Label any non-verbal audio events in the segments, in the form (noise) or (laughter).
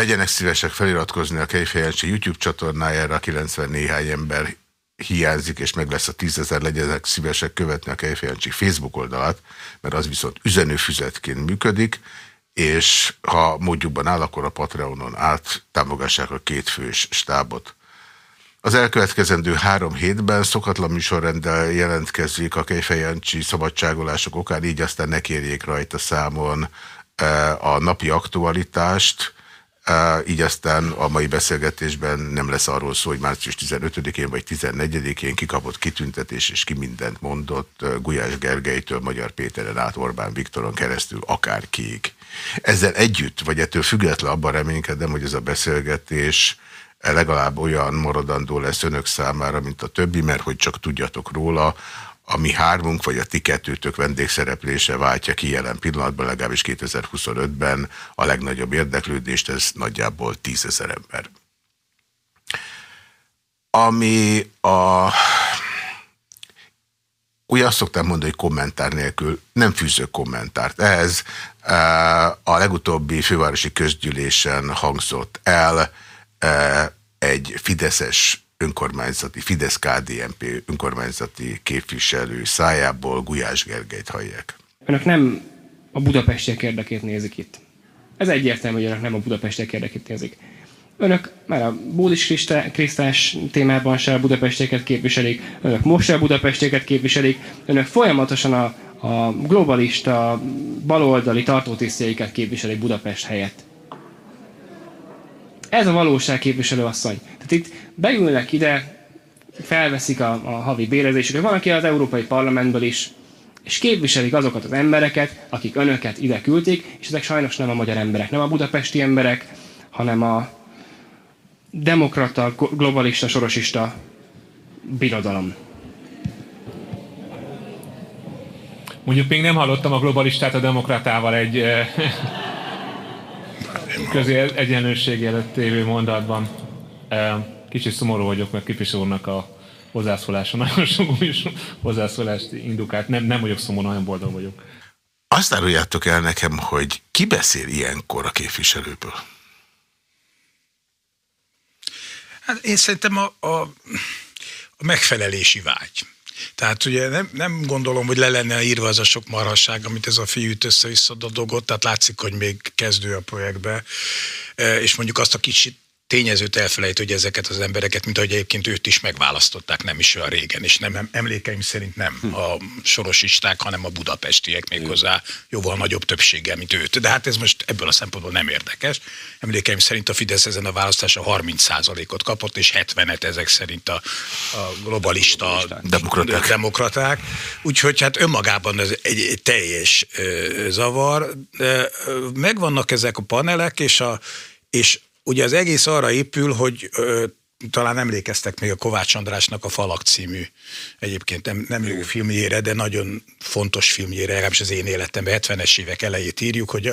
legyenek szívesek feliratkozni a Kejfejancsi YouTube csatornájára, 90 néhány ember hiányzik, és meg lesz a tízezer, legyenek szívesek követni a Kejfejancsi Facebook oldalát, mert az viszont üzenőfüzetként működik, és ha módjukban áll, akkor a Patreonon át támogassák a kétfős stábot. Az elkövetkezendő három hétben szokatlan műsorrenddel jelentkezik a Kejfejancsi szabadságolások okán, így aztán ne kérjék rajta számon e, a napi aktualitást, így aztán a mai beszélgetésben nem lesz arról szó, hogy március 15-én vagy 14-én kikapott kitüntetés és ki mindent mondott Gulyás Gergelytől, Magyar Péteren át Orbán Viktoron keresztül, akár kiig. Ezzel együtt, vagy ettől független abban reménykedem, hogy ez a beszélgetés legalább olyan maradandó lesz önök számára, mint a többi, mert hogy csak tudjatok róla, a mi hármunk, vagy a ti kettőtök vendégszereplése váltja ki jelen pillanatban, legalábbis 2025-ben a legnagyobb érdeklődést, ez nagyjából tízezer ember. Ami a... Ugye azt szoktam mondani, hogy kommentár nélkül nem fűzök kommentárt. Ez a legutóbbi fővárosi közgyűlésen hangzott el, egy fideszes önkormányzati, Fidesz-KDNP önkormányzati képviselő szájából Gulyás Gergelyt hallják. Önök nem a budapestiek érdekét nézik itt. Ez egyértelmű, hogy önök nem a budapestiek érdekét nézik. Önök már a Bódis Krisztás témában se a budapestieket képviselik, önök most se a budapestieket képviselik, önök folyamatosan a, a globalista, baloldali tartótisztjeiket képviselik Budapest helyett. Ez a valóság képviselő asszony. Tehát itt beülnek ide, felveszik a, a havi bérezésüket, van, aki az Európai Parlamentből is, és képviselik azokat az embereket, akik önöket ide küldték, és ezek sajnos nem a magyar emberek, nem a budapesti emberek, hanem a demokrata, globalista, sorosista birodalom. Mondjuk még nem hallottam a globalistát a demokratával egy eh, közé egyenlőség előtt tévő mondatban. Kicsit szomorú vagyok, mert Kipis úrnak a hozzászólása (laughs) nagyon sok új hozzászólást indukált. Nem, nem vagyok szomorú, nagyon boldog vagyok. Azt áruljátok el nekem, hogy ki beszél ilyenkor a képviselőből? Hát én szerintem a, a, a megfelelési vágy. Tehát ugye nem, nem gondolom, hogy le lenne írva az a sok marhasság, amit ez a fiú össze-vissza dodogott, tehát látszik, hogy még kezdő a projektbe, e, és mondjuk azt a kicsit tényezőt elfelejt, hogy ezeket az embereket, mint ahogy egyébként őt is megválasztották nem is olyan régen, és nem emlékeim szerint nem hm. a sorosisták, hanem a budapestiek méghozzá jóval nagyobb többséggel, mint őt. De hát ez most ebből a szempontból nem érdekes. Emlékeim szerint a Fidesz ezen a választása 30%-ot kapott, és 70-et ezek szerint a, a globalista demokraták. demokraták. Úgyhogy hát önmagában ez egy, egy teljes ö, zavar. De, ö, megvannak ezek a panelek, és a és Ugye az egész arra épül, hogy talán emlékeztek még a Kovács Andrásnak a Falak című, egyébként nem, nem jó filmjére, de nagyon fontos filmjére, legalábbis az én életemben, 70-es évek elejét írjuk, hogy,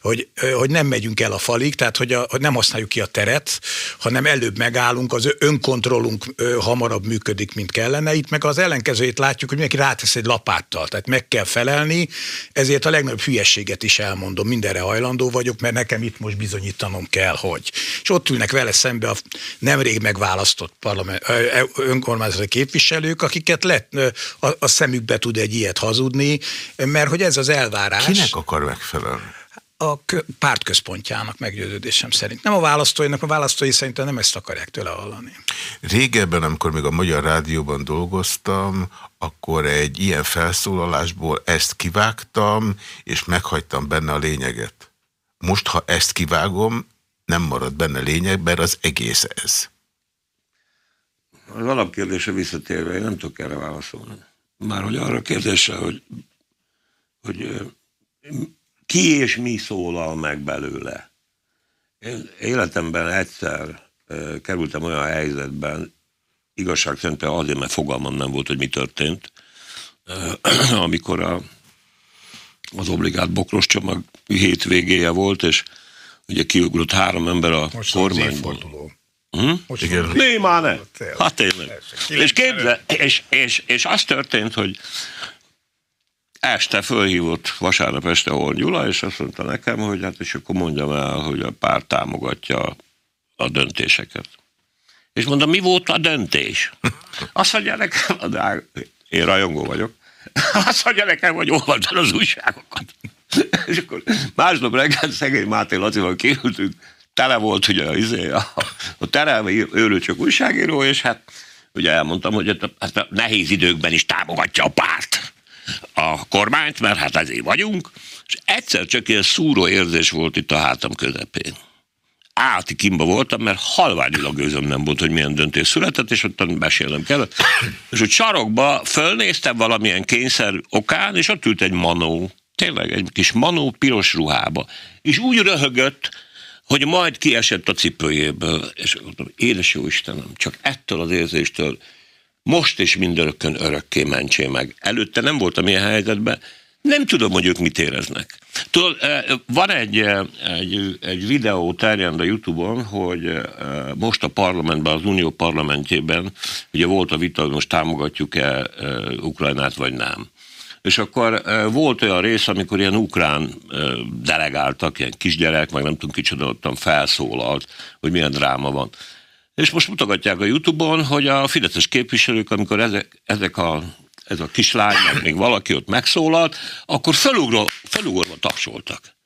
hogy, hogy nem megyünk el a falig, tehát hogy, a, hogy nem használjuk ki a teret, hanem előbb megállunk, az önkontrollunk hamarabb működik, mint kellene. Itt meg az ellenkezőjét látjuk, hogy mindenki rátesz egy lapáttal, tehát meg kell felelni, ezért a legnagyobb hülyességet is elmondom, mindenre hajlandó vagyok, mert nekem itt most bizonyítanom kell, hogy. És ott ülnek vele szembe a nemrég megválasztott parlament, önkormányzati képviselők, akiket lett, a, a szemükbe tud egy ilyet hazudni, mert hogy ez az elvárás. Kinek akar megfelelni? a pártközpontjának meggyőződésem szerint. Nem a választóinak, a választói szerintem nem ezt akarják tőle hallani. Régebben, amikor még a Magyar Rádióban dolgoztam, akkor egy ilyen felszólalásból ezt kivágtam, és meghagytam benne a lényeget. Most, ha ezt kivágom, nem marad benne lényeg, mert az egész ez. Az alapkérdése visszatérve, én nem tudok erre válaszolni. Már hogy arra kérdése, hogy, hogy ki és mi szólal meg belőle. Én életemben egyszer kerültem olyan helyzetben, igazság szerint azért, mert fogalmam nem volt, hogy mi történt, (clears throat) amikor a, az obligát bokros csomag hétvégéje volt, és ugye kiugrott három ember a Most kormányból. Hm? Igen. Ne. Hát tényleg. És, képzel, és, és, és az történt, hogy este fölhívott vasárnap este Horn Gyula, és azt mondta nekem, hogy hát és akkor mondjam el, hogy a párt támogatja a döntéseket. És mondom, mi volt a döntés? (laughs) Azt mondja nekem, de én rajongó vagyok, (laughs) azt mondja nekem, hogy olvasd az újságokat. (laughs) És akkor másnap reggel szegény Máté Lacival kiültünk, tele volt a, izé, a, a terelme, őrül csak újságíró, és hát ugye elmondtam, hogy hát a, hát a nehéz időkben is támogatja a párt a kormányt, mert hát ezért vagyunk, és egyszer csak ilyen szúró érzés volt itt a hátam közepén. Állti kimba voltam, mert halványilag gőzöm nem volt, hogy milyen döntés született, és ott mesélnem kellett. És úgy sarokba fölnéztem valamilyen kényszer okán, és ott ült egy manó, tényleg egy kis manó piros ruhába, és úgy röhögött, hogy majd kiesett a cipőjéből, és mondtam, édes jó Istenem, csak ettől az érzéstől most és mindörökkön örökké mentsé meg. Előtte nem voltam ilyen helyzetben, nem tudom, hogy ők mit éreznek. Tudod, van egy, egy, egy videó terjend a Youtube-on, hogy most a parlamentben, az Unió parlamentjében, ugye volt a vita, hogy most támogatjuk-e Ukrajnát, vagy nem. És akkor volt olyan rész, amikor ilyen ukrán delegáltak, ilyen kisgyerek, meg nem tudom kicsoda ottan felszólalt, hogy milyen dráma van. És most mutogatják a Youtube-on, hogy a fideszes képviselők, amikor ezek, ezek a, ez a kislány, meg még valaki ott megszólalt, akkor felugró, felugorva tapsoltak.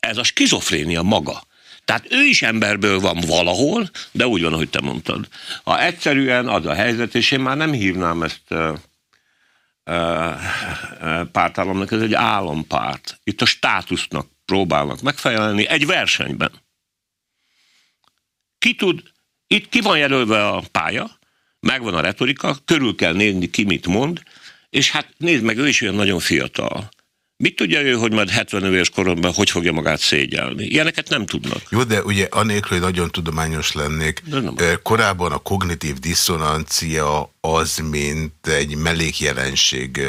Ez a skizofrénia maga. Tehát ő is emberből van valahol, de úgy van, ahogy te mondtad. Ha egyszerűen az a helyzet, és én már nem hívnám ezt pártállamnak, ez egy állampárt. Itt a státusznak próbálnak megfelelni egy versenyben. Ki tud itt ki van jelölve a pálya, megvan a retorika, körül kell nézni ki mit mond, és hát nézd meg, ő is olyan nagyon fiatal. Mit tudja ő, hogy majd 70 éves koromban hogy fogja magát szégyelni? Ilyeneket nem tudnak. Jó, de ugye anélkül, hogy nagyon tudományos lennék, korábban a kognitív diszonancia az, mint egy mellékjelenség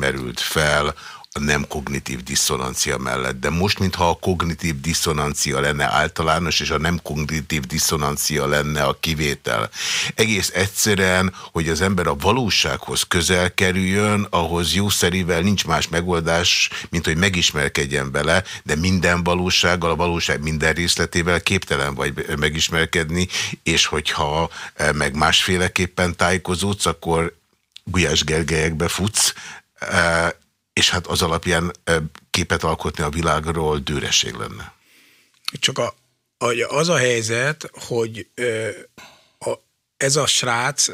merült fel a nem kognitív diszonancia mellett, de most, mintha a kognitív diszonancia lenne általános, és a nem kognitív diszonancia lenne a kivétel. Egész egyszerűen, hogy az ember a valósághoz közel kerüljön, ahhoz jószerivel nincs más megoldás, mint hogy megismerkedjen bele, de minden valósággal, a valóság minden részletével képtelen vagy megismerkedni, és hogyha eh, meg másféleképpen tájékozódsz, akkor Gulyás Gergelyekbe futsz, eh, és hát az alapján képet alkotni a világról dőresség lenne. Csak a, az a helyzet, hogy a, ez a srác,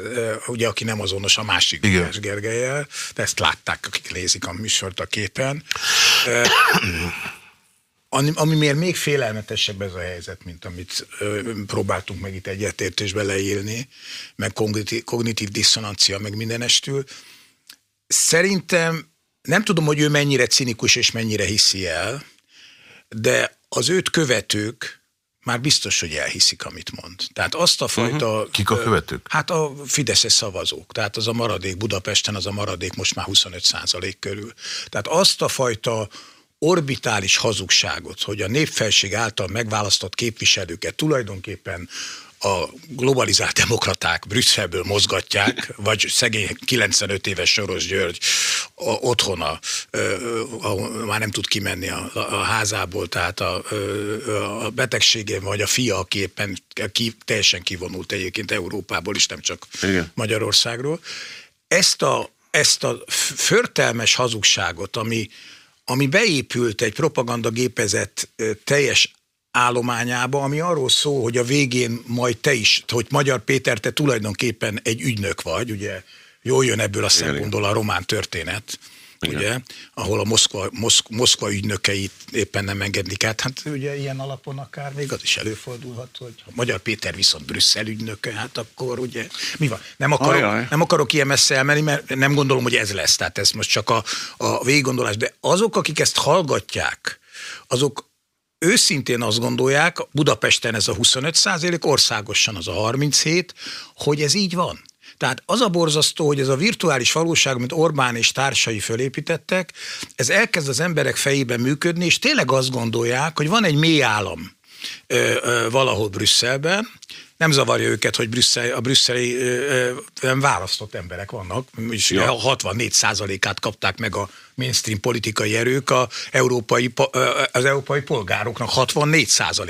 ugye, aki nem azonos a másik Gulyás Gergelyel, de ezt látták, akik nézik a műsort a képen. Ami, ami miért még félelmetesebb ez a helyzet, mint amit ö, próbáltunk meg itt egyetértésbe leírni, meg kognitív, kognitív diszonancia, meg mindenestül. Szerintem nem tudom, hogy ő mennyire cinikus és mennyire hiszi el, de az őt követők már biztos, hogy elhiszik, amit mond. Tehát azt a fajta... Uh-huh. Kik a követők? Hát a Fideszes szavazók. Tehát az a maradék Budapesten, az a maradék most már 25 százalék körül. Tehát azt a fajta orbitális hazugságot, hogy a népfelség által megválasztott képviselőket tulajdonképpen a globalizált demokraták Brüsszelből mozgatják, vagy szegény 95 éves Soros György a, otthona, már nem tud kimenni a, a házából, tehát a, a betegségén, vagy a fia, aki éppen ki, teljesen kivonult egyébként Európából is, nem csak Igen. Magyarországról. Ezt a, ezt a förtelmes hazugságot, ami, ami beépült egy propagandagépezet teljes állományába, ami arról szól, hogy a végén majd te is, hogy Magyar Péter, te tulajdonképpen egy ügynök vagy, ugye jól jön ebből a szempontból a román történet, Igen. ugye, ahol a Moszkva, Moszk, Moszkva ügynökeit éppen nem engedik át. Hát ugye ilyen alapon akár még az is előfordulhat, hogy ha Magyar Péter viszont Brüsszel ügynöke, hát akkor ugye mi van? Nem akarok, nem akarok ilyen messze elmenni, mert nem gondolom, hogy ez lesz. Tehát ez most csak a, a végiggondolás. De azok, akik ezt hallgatják, azok őszintén azt gondolják, Budapesten ez a 25 százalék, országosan az a 37, hogy ez így van. Tehát az a borzasztó, hogy ez a virtuális valóság, amit Orbán és társai fölépítettek, ez elkezd az emberek fejében működni, és tényleg azt gondolják, hogy van egy mély állam ö, ö, valahol Brüsszelben, nem zavarja őket, hogy Brüsszel, a brüsszeli ö, ö, választott emberek vannak, és ja. 64 át kapták meg a mainstream politikai erők a európai, az európai polgároknak 64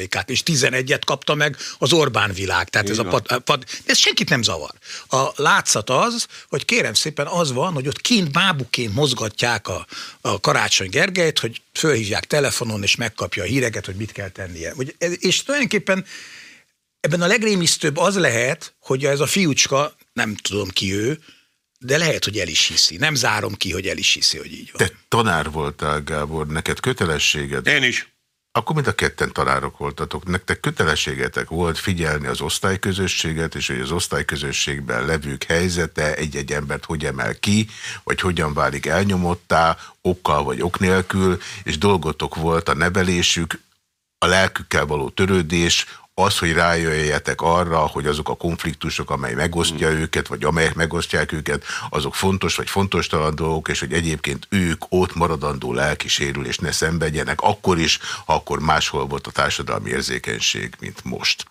át és 11-et kapta meg az Orbán világ. Tehát ez a pad, pad, ez senkit nem zavar. A látszat az, hogy kérem szépen az van, hogy ott kint bábuként mozgatják a, a Karácsony Gergelyt, hogy fölhívják telefonon, és megkapja a híreket, hogy mit kell tennie. És tulajdonképpen ebben a legrémisztőbb az lehet, hogy ez a fiúcska, nem tudom ki ő, de lehet, hogy el is hiszi. Nem zárom ki, hogy el is hiszi, hogy így van. Te tanár voltál, Gábor, neked kötelességed? Én is. Akkor mind a ketten tanárok voltatok. Nektek kötelességetek volt figyelni az osztályközösséget, és hogy az osztályközösségben levők helyzete egy-egy embert hogy emel ki, vagy hogyan válik elnyomottá, okkal vagy ok nélkül, és dolgotok volt a nevelésük, a lelkükkel való törődés, az, hogy rájöjjetek arra, hogy azok a konfliktusok, amely megosztja hmm. őket, vagy amelyek megosztják őket, azok fontos vagy fontos talan dolgok, és hogy egyébként ők ott maradandó lelkisérülés ne szenvedjenek, akkor is, ha akkor máshol volt a társadalmi érzékenység, mint most.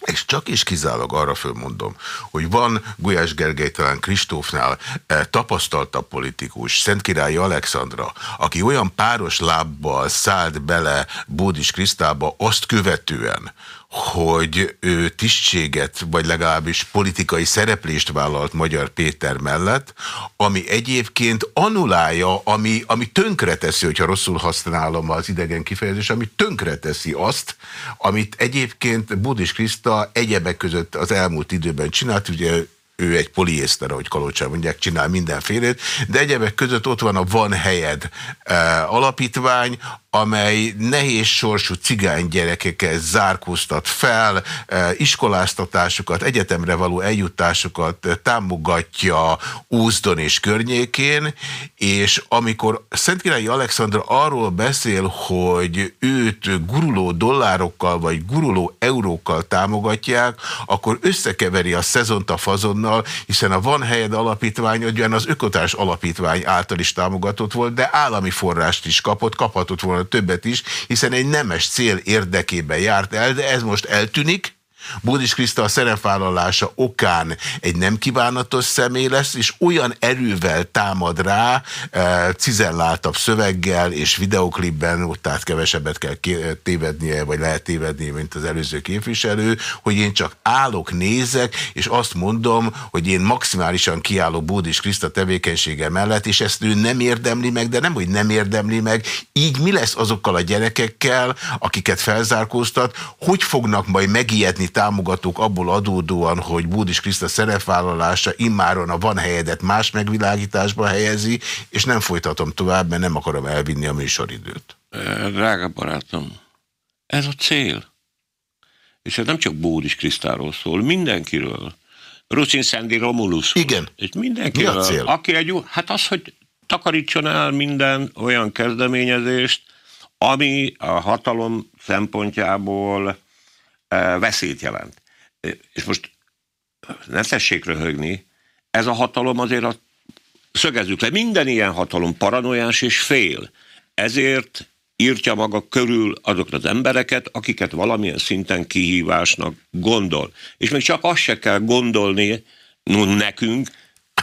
És csak is kizárólag arra fölmondom, hogy van Gulyás Gergely talán Kristófnál eh, tapasztaltabb politikus, Szentkirályi Alexandra, aki olyan páros lábbal szállt bele Bódis Krisztába azt követően, hogy ő tisztséget, vagy legalábbis politikai szereplést vállalt Magyar Péter mellett, ami egyébként annulálja, ami, ami tönkreteszi, hogyha rosszul használom az idegen kifejezés, ami tönkreteszi azt, amit egyébként Budis Kriszta egyebek között az elmúlt időben csinált, ugye ő egy poliészter, ahogy Kalocsán mondják, csinál mindenfélét, de egyebek között ott van a Van Helyed e, alapítvány, amely nehéz sorsú cigány gyerekeket zárkóztat fel, e, iskoláztatásukat, egyetemre való eljutásukat támogatja Úzdon és környékén, és amikor Szentkirályi Alexandra arról beszél, hogy őt guruló dollárokkal vagy guruló eurókkal támogatják, akkor összekeveri a szezont a fazonnal, hiszen a Van Helyed alapítvány ugyan az Ökotárs alapítvány által is támogatott volt, de állami forrást is kapott, kaphatott volna többet is, hiszen egy nemes cél érdekében járt el, de ez most eltűnik, Bódis Kriszta a szerepvállalása okán egy nem kívánatos személy lesz, és olyan erővel támad rá, e, cizelláltabb szöveggel és videoklipben, tehát kevesebbet kell tévednie, vagy lehet tévednie, mint az előző képviselő, hogy én csak állok, nézek, és azt mondom, hogy én maximálisan kiállok Bódis Kriszta tevékenysége mellett, és ezt ő nem érdemli meg, de nem, hogy nem érdemli meg, így mi lesz azokkal a gyerekekkel, akiket felzárkóztat, hogy fognak majd megijedni támogatók abból adódóan, hogy Búdis Kriszta szerepvállalása immáron a van helyedet más megvilágításba helyezi, és nem folytatom tovább, mert nem akarom elvinni a műsoridőt. Drága barátom, ez a cél. És ez nem csak Bódis Krisztáról szól, mindenkiről. Rucin Szendi Romulus. Igen. És mindenkiről. Mi a cél? Aki egy, hát az, hogy takarítson el minden olyan kezdeményezést, ami a hatalom szempontjából veszélyt jelent. És most ne tessék röhögni, ez a hatalom azért a, szögezzük le, minden ilyen hatalom paranoiás és fél. Ezért írtja maga körül azokat az embereket, akiket valamilyen szinten kihívásnak gondol. És még csak azt se kell gondolni no, nekünk,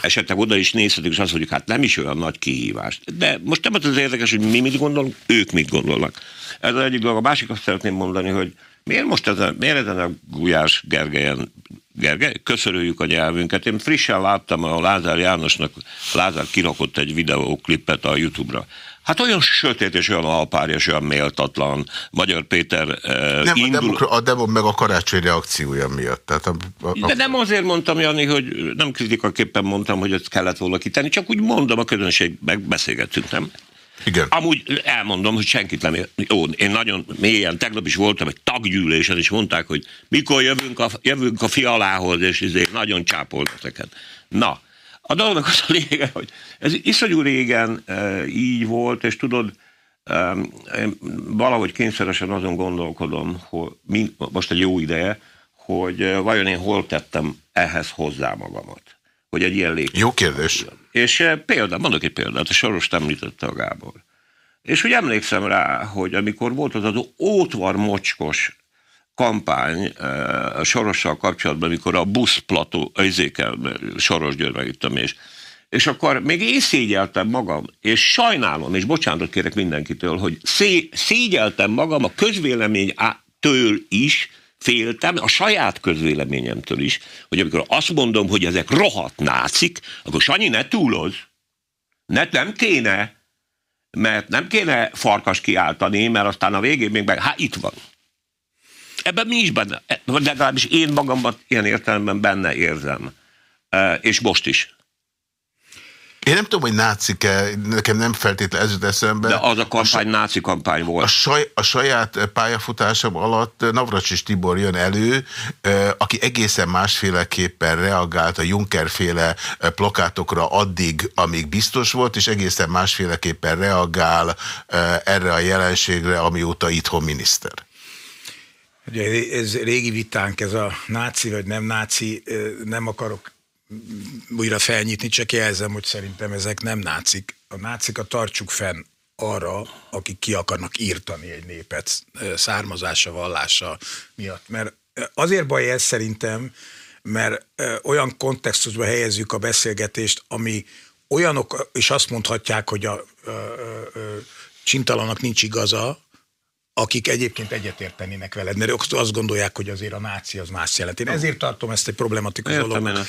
esetleg oda is nézhetünk, és azt mondjuk, hát nem is olyan nagy kihívás. De most nem az az érdekes, hogy mi mit gondolunk, ők mit gondolnak. Ez az egyik dolog. A másik azt szeretném mondani, hogy Miért most ezen, miért ezen a Gulyás Gergelyen Gergely, köszörüljük a nyelvünket. Én frissen láttam a Lázár Jánosnak, Lázár kirakott egy videóklipet a Youtube-ra. Hát olyan sötét és olyan alpár és olyan méltatlan. Magyar Péter uh, nem, indul... a, demo meg a karácsony reakciója miatt. Tehát a, a, a... De nem azért mondtam, Jani, hogy nem kritikaképpen mondtam, hogy ezt kellett volna kitenni, csak úgy mondom, a közönség megbeszélgettünk, nem? Igen. Amúgy elmondom, hogy senkit nem. Jó, én nagyon mélyen, tegnap is voltam egy taggyűlésen, és mondták, hogy mikor jövünk a, jövünk a fialához, és ezért nagyon csápolt ezeket. Na, a dolognak az a lényege, hogy ez iszonyú régen e, így volt, és tudod, e, én valahogy kényszeresen azon gondolkodom, hogy mi, most egy jó ideje, hogy e, vajon én hol tettem ehhez hozzá magamat hogy egy ilyen lépés. Jó kérdés. És eh, példa, mondok egy példát, a Soros említette a Gábor. És hogy emlékszem rá, hogy amikor volt az az ótvar mocskos kampány eh, a Sorossal kapcsolatban, amikor a buszplató, izékel, Soros György meg itt és és akkor még én szégyeltem magam, és sajnálom, és bocsánatot kérek mindenkitől, hogy szé, szégyeltem magam a közvéleménytől is, féltem, a saját közvéleményemtől is, hogy amikor azt mondom, hogy ezek rohadt nácik, akkor Sanyi, ne túloz. Ne, nem kéne, mert nem kéne farkas kiáltani, mert aztán a végén még meg, hát itt van. Ebben mi is benne, vagy legalábbis én magamban ilyen értelemben benne érzem. E, és most is. Én nem tudom, hogy nácik-e, nekem nem feltétlenül ez jut eszembe. De az a kampány a, náci kampány volt. A, saj, a saját pályafutásom alatt Navracsis Tibor jön elő, aki egészen másféleképpen reagált a Juncker-féle plakátokra addig, amíg biztos volt, és egészen másféleképpen reagál erre a jelenségre, amióta itthon miniszter. Ugye ez régi vitánk, ez a náci vagy nem náci, nem akarok újra felnyitni, csak jelzem, hogy szerintem ezek nem nácik. A nácikat tartsuk fenn arra, akik ki akarnak írtani egy népet származása, vallása miatt. Mert azért baj ez szerintem, mert olyan kontextusba helyezzük a beszélgetést, ami olyanok is azt mondhatják, hogy a, a, a, a csintalanak nincs igaza, akik egyébként egyetértenének veled, mert azt gondolják, hogy azért a náci az más jelent. Én ezért tartom ezt egy problematikus dolognak.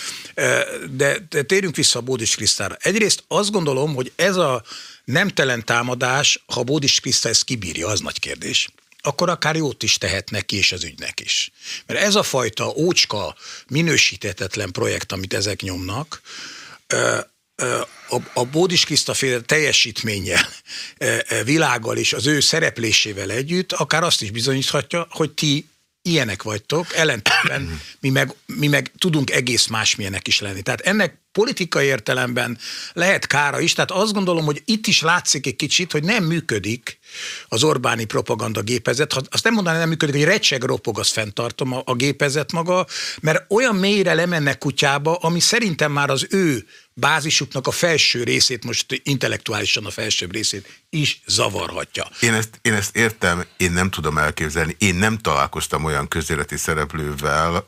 De, de térjünk vissza a Bódis Krisztára. Egyrészt azt gondolom, hogy ez a nemtelen támadás, ha Bódis Krisztá ezt kibírja, az nagy kérdés akkor akár jót is tehet neki és az ügynek is. Mert ez a fajta ócska, minősítetetlen projekt, amit ezek nyomnak, a, a Bódis Kriszta féle teljesítménye, világgal és az ő szereplésével együtt akár azt is bizonyíthatja, hogy ti ilyenek vagytok, ellentétben mi meg, mi meg tudunk egész másmilyenek is lenni. Tehát ennek politikai értelemben lehet kára is, tehát azt gondolom, hogy itt is látszik egy kicsit, hogy nem működik az Orbáni propaganda gépezet. Ha azt nem mondanám, nem működik, hogy recseg ropog, azt fenntartom a, a gépezet maga, mert olyan mélyre lemennek kutyába, ami szerintem már az ő bázisuknak a felső részét, most intellektuálisan a felsőbb részét is zavarhatja. Én ezt, én ezt értem, én nem tudom elképzelni. Én nem találkoztam olyan közéleti szereplővel,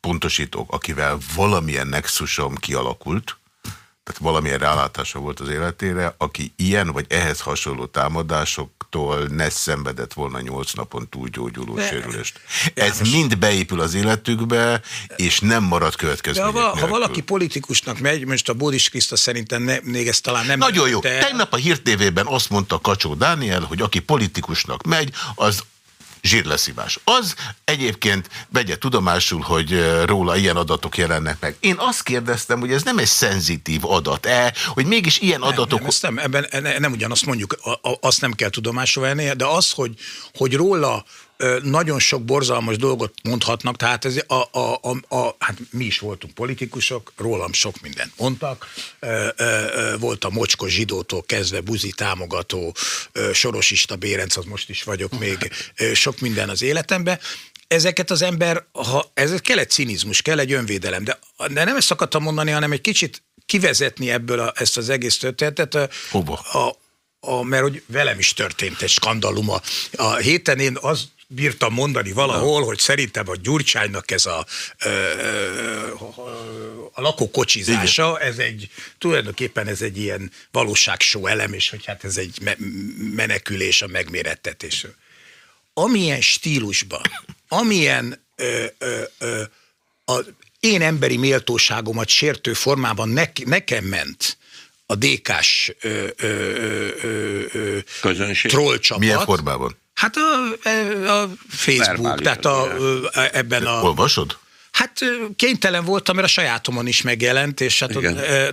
pontosítók, akivel valamilyen nexusom kialakult, tehát valamilyen rálátása volt az életére, aki ilyen vagy ehhez hasonló támadásoktól ne szenvedett volna nyolc napon túl gyógyuló De, sérülést. Ez János. mind beépül az életükbe, és nem marad következmények De ha, ha valaki politikusnak megy, most a Bódis Kriszta szerintem ne, még ezt talán nem... Nagyon jó. Te... Tegnap a hírtévében azt mondta Kacsó Dániel, hogy aki politikusnak megy, az zsírleszívás. Az egyébként vegye tudomásul, hogy róla ilyen adatok jelennek meg. Én azt kérdeztem, hogy ez nem egy szenzitív adat-e, hogy mégis ilyen nem, adatok... Nem, nem, ebben, nem ugyanazt mondjuk, azt nem kell tudomásul venni, de az, hogy, hogy róla nagyon sok borzalmas dolgot mondhatnak, tehát ez a, a, a, a, hát mi is voltunk politikusok, rólam sok mindent mondtak, volt a mocskos zsidótól kezdve buzi támogató, sorosista Bérenc, az most is vagyok még, sok minden az életemben, ezeket az ember, ha ez kell egy cinizmus, kell egy önvédelem, de, de nem ezt akartam mondani, hanem egy kicsit kivezetni ebből a, ezt az egész történetet. Hova? A, a, mert hogy velem is történt egy skandalum. A, a héten én az bírtam mondani valahol, hogy szerintem a Gyurcsánynak ez a, a lakókocsizása, ez egy, tulajdonképpen ez egy ilyen valóságsó elem, és hogy hát ez egy menekülés a megmérettetésről. Amilyen stílusban, amilyen ö, ö, ö, az én emberi méltóságomat sértő formában ne, nekem ment a DK-s trollcsapat. Milyen formában? Hát a, a Facebook, tehát a, a, ebben a... Olvasod? Hát kénytelen voltam, mert a sajátomon is megjelent, és hát ott,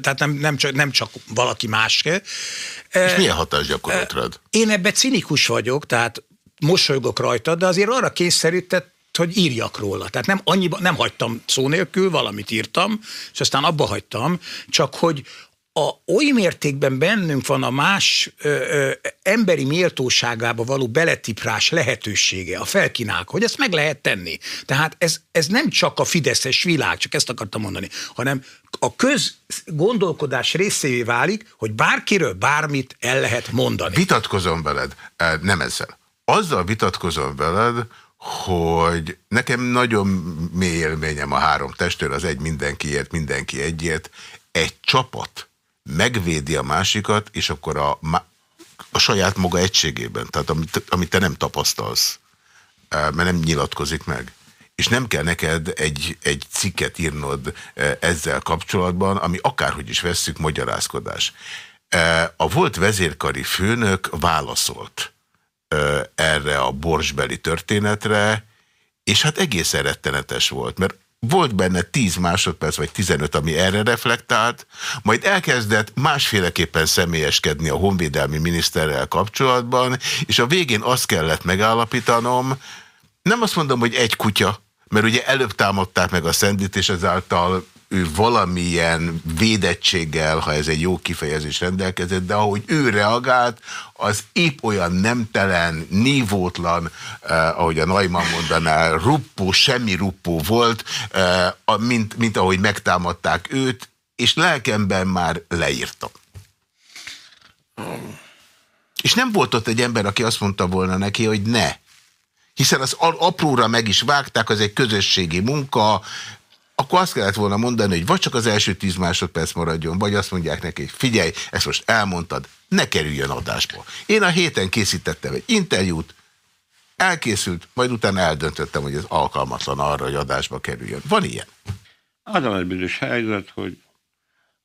tehát nem, nem, csak, nem csak valaki más. És milyen hatás gyakorolt rád? Én ebbe cinikus vagyok, tehát mosolygok rajta, de azért arra kényszerített, hogy írjak róla. Tehát nem annyiba, nem hagytam szó nélkül, valamit írtam, és aztán abba hagytam, csak hogy a, oly mértékben bennünk van a más ö, ö, emberi méltóságába való beletiprás lehetősége, a felkínál, hogy ezt meg lehet tenni. Tehát ez, ez nem csak a fideszes világ, csak ezt akartam mondani, hanem a közgondolkodás részévé válik, hogy bárkiről bármit el lehet mondani. Vitatkozom veled, nem ezzel. Azzal vitatkozom veled, hogy nekem nagyon mély élményem a három testőr, az egy mindenkiért, mindenki egyért. Egy csapat megvédi a másikat, és akkor a, a saját maga egységében, tehát amit, amit te nem tapasztalsz, mert nem nyilatkozik meg. És nem kell neked egy, egy cikket írnod ezzel kapcsolatban, ami akárhogy is vesszük, magyarázkodás. A volt vezérkari főnök válaszolt erre a borsbeli történetre, és hát egész rettenetes volt, mert volt benne 10 másodperc vagy 15, ami erre reflektált, majd elkezdett másféleképpen személyeskedni a honvédelmi miniszterrel kapcsolatban, és a végén azt kellett megállapítanom, nem azt mondom, hogy egy kutya, mert ugye előbb támadták meg a szendit, és ezáltal ő valamilyen védettséggel, ha ez egy jó kifejezés rendelkezett, de ahogy ő reagált, az épp olyan nemtelen, nívótlan, eh, ahogy a Neumann mondaná, ruppó, semmi ruppó volt, eh, mint, mint ahogy megtámadták őt, és lelkemben már leírtam. És nem volt ott egy ember, aki azt mondta volna neki, hogy ne. Hiszen az apróra meg is vágták, az egy közösségi munka, akkor azt kellett volna mondani, hogy vagy csak az első tíz másodperc maradjon, vagy azt mondják neki, figyelj, ezt most elmondtad, ne kerüljön adásba. Én a héten készítettem egy interjút, elkészült, majd utána eldöntöttem, hogy ez alkalmatlan arra, hogy adásba kerüljön. Van ilyen? Az a nagy helyzet, hogy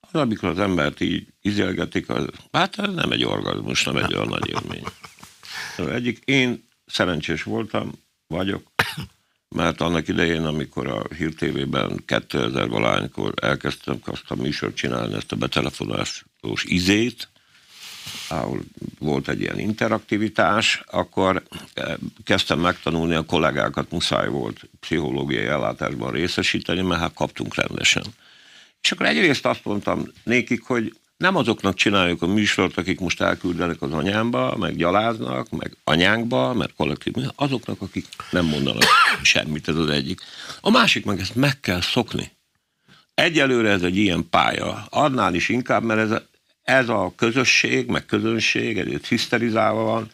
az, amikor az embert így izelgetik, az, hát ez nem egy orgazmus, nem egy olyan nagy élmény. (laughs) Egyik, én szerencsés voltam, vagyok, mert annak idején, amikor a Hír TV-ben 2000 valánykor elkezdtem azt a műsort csinálni, ezt a betelefonálós izét, ahol volt egy ilyen interaktivitás, akkor eh, kezdtem megtanulni, a kollégákat muszáj volt pszichológiai ellátásban részesíteni, mert hát kaptunk rendesen. És akkor egyrészt azt mondtam nékik, hogy nem azoknak csináljuk a műsort, akik most elküldenek az anyámba, meg gyaláznak, meg anyánkba, mert kollektív, azoknak, akik nem mondanak semmit, ez az egyik. A másik meg ezt meg kell szokni. Egyelőre ez egy ilyen pálya. Annál is inkább, mert ez a, ez a közösség, meg közönség, ezért hiszterizálva van,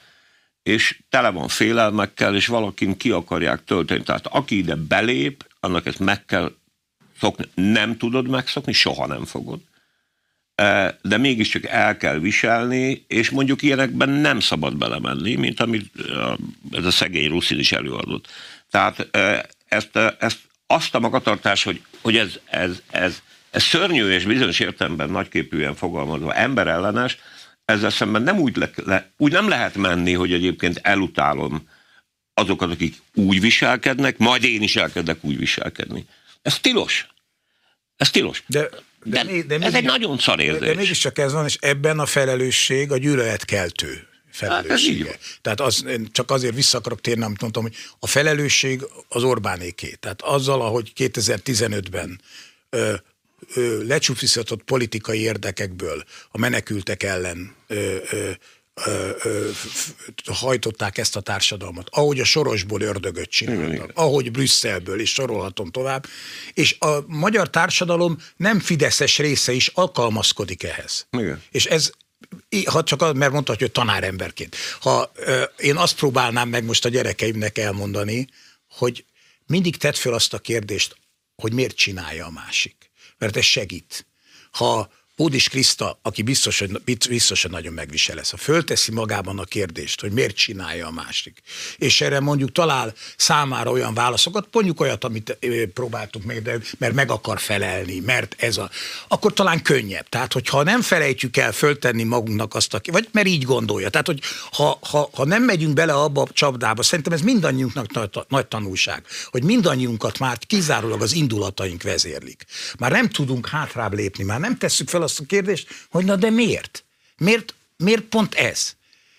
és tele van félelmekkel, és valakin ki akarják tölteni. Tehát aki ide belép, annak ezt meg kell szokni. Nem tudod megszokni, soha nem fogod de mégiscsak el kell viselni, és mondjuk ilyenekben nem szabad belemenni, mint amit ez a szegény Ruszin is előadott. Tehát ezt, ezt azt a magatartás, hogy, hogy ez, ez, ez, ez szörnyű és bizonyos értelemben nagyképűen fogalmazva emberellenes, ezzel szemben nem úgy, le, le, úgy nem lehet menni, hogy egyébként elutálom azokat, akik úgy viselkednek, majd én is elkezdek úgy viselkedni. Ez tilos. Ez tilos. De de, de, de ez egy nagyon szar érzés. De, de mégiscsak ez van, és ebben a felelősség a gyűlöletkeltő felelőssége. Hát Tehát az, én csak azért vissza akarok térni, amit mondtam, hogy a felelősség az Orbánéké. Tehát azzal, ahogy 2015-ben ö, ö, lecsúfizhatott politikai érdekekből a menekültek ellen ö, ö, ö, ö, hajtották ezt a társadalmat, ahogy a sorosból ördögöt csináltak, ahogy Brüsszelből, és sorolhatom tovább, és a magyar társadalom nem fideszes része is alkalmazkodik ehhez. Igen. És ez ha csak az, mert mondta, hogy tanáremberként. Ha ö, én azt próbálnám meg most a gyerekeimnek elmondani, hogy mindig tedd föl azt a kérdést, hogy miért csinálja a másik. Mert ez segít. Ha Pódis Kriszta, aki biztos, hogy, biztos, hogy nagyon megvisel ezt, ha fölteszi magában a kérdést, hogy miért csinálja a másik, és erre mondjuk talál számára olyan válaszokat, mondjuk olyat, amit próbáltuk meg, de, mert meg akar felelni, mert ez a, akkor talán könnyebb. Tehát, hogyha nem felejtjük el föltenni magunknak azt, aki, vagy mert így gondolja. Tehát, hogy ha, ha, ha nem megyünk bele abba a csapdába, szerintem ez mindannyiunknak nagy, nagy tanulság, hogy mindannyiunkat már kizárólag az indulataink vezérlik. Már nem tudunk hátrább lépni, már nem tesszük fel azt a kérdést, hogy na de miért? Miért, miért pont ez?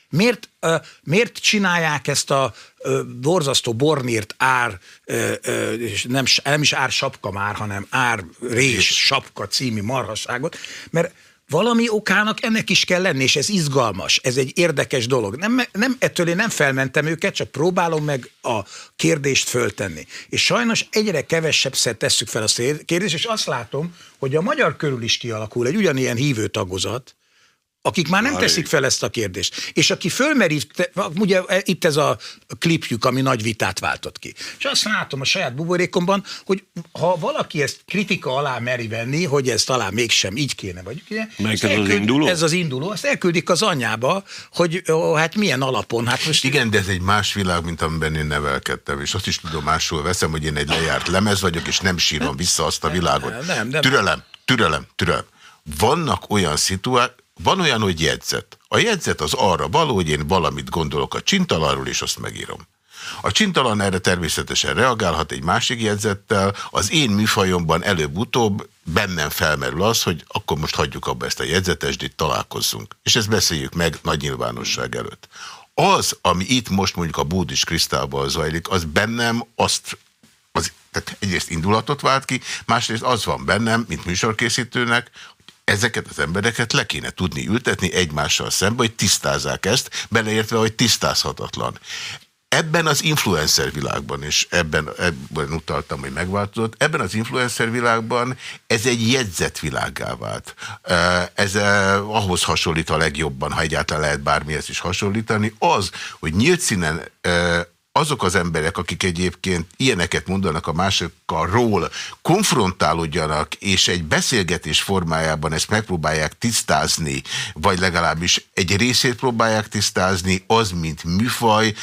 Miért, uh, miért csinálják ezt a uh, borzasztó bornírt ár, uh, uh, és nem, nem is ár sapka már, hanem ár rés sapka című marhasságot? Mert valami okának ennek is kell lenni, és ez izgalmas, ez egy érdekes dolog. Nem, nem, ettől én nem felmentem őket, csak próbálom meg a kérdést föltenni. És sajnos egyre kevesebbszer tesszük fel a kérdést, és azt látom, hogy a magyar körül is kialakul egy ugyanilyen hívő tagozat, akik már nem teszik fel ezt a kérdést. És aki fölmerít, ugye itt ez a klipjük, ami nagy vitát váltott ki. És azt látom a saját buborékomban, hogy ha valaki ezt kritika alá meri venni, hogy ez talán mégsem így kéne, vagy ugye, ez elküld, az induló? Ez az induló, azt elküldik az anyába, hogy ó, hát milyen alapon. Hát most... Igen, de ez egy más világ, mint amiben én nevelkedtem, és azt is tudomásul veszem, hogy én egy lejárt lemez vagyok, és nem sírom vissza azt a világot. Nem, nem, nem. Türelem, türelem, türelem. Vannak olyan szituációk, van olyan, hogy jegyzet. A jegyzet az arra való, hogy én valamit gondolok a csintalanról, és azt megírom. A csintalan erre természetesen reagálhat egy másik jegyzettel, az én műfajomban előbb-utóbb bennem felmerül az, hogy akkor most hagyjuk abba ezt a jegyzetesdit, találkozzunk. És ezt beszéljük meg nagy nyilvánosság előtt. Az, ami itt most mondjuk a Búdis Krisztálban zajlik, az bennem azt az, tehát egyrészt indulatot vált ki, másrészt az van bennem, mint műsorkészítőnek, ezeket az embereket le kéne tudni ültetni egymással szembe, hogy tisztázzák ezt, beleértve, hogy tisztázhatatlan. Ebben az influencer világban, és ebben, ebben utaltam, hogy megváltozott, ebben az influencer világban ez egy jegyzett világá vált. Ez ahhoz hasonlít a legjobban, ha egyáltalán lehet bármihez is hasonlítani, az, hogy nyílt színen azok az emberek, akik egyébként ilyeneket mondanak a másikkal konfrontálódjanak, és egy beszélgetés formájában ezt megpróbálják tisztázni, vagy legalábbis egy részét próbálják tisztázni, az, mint műfaj,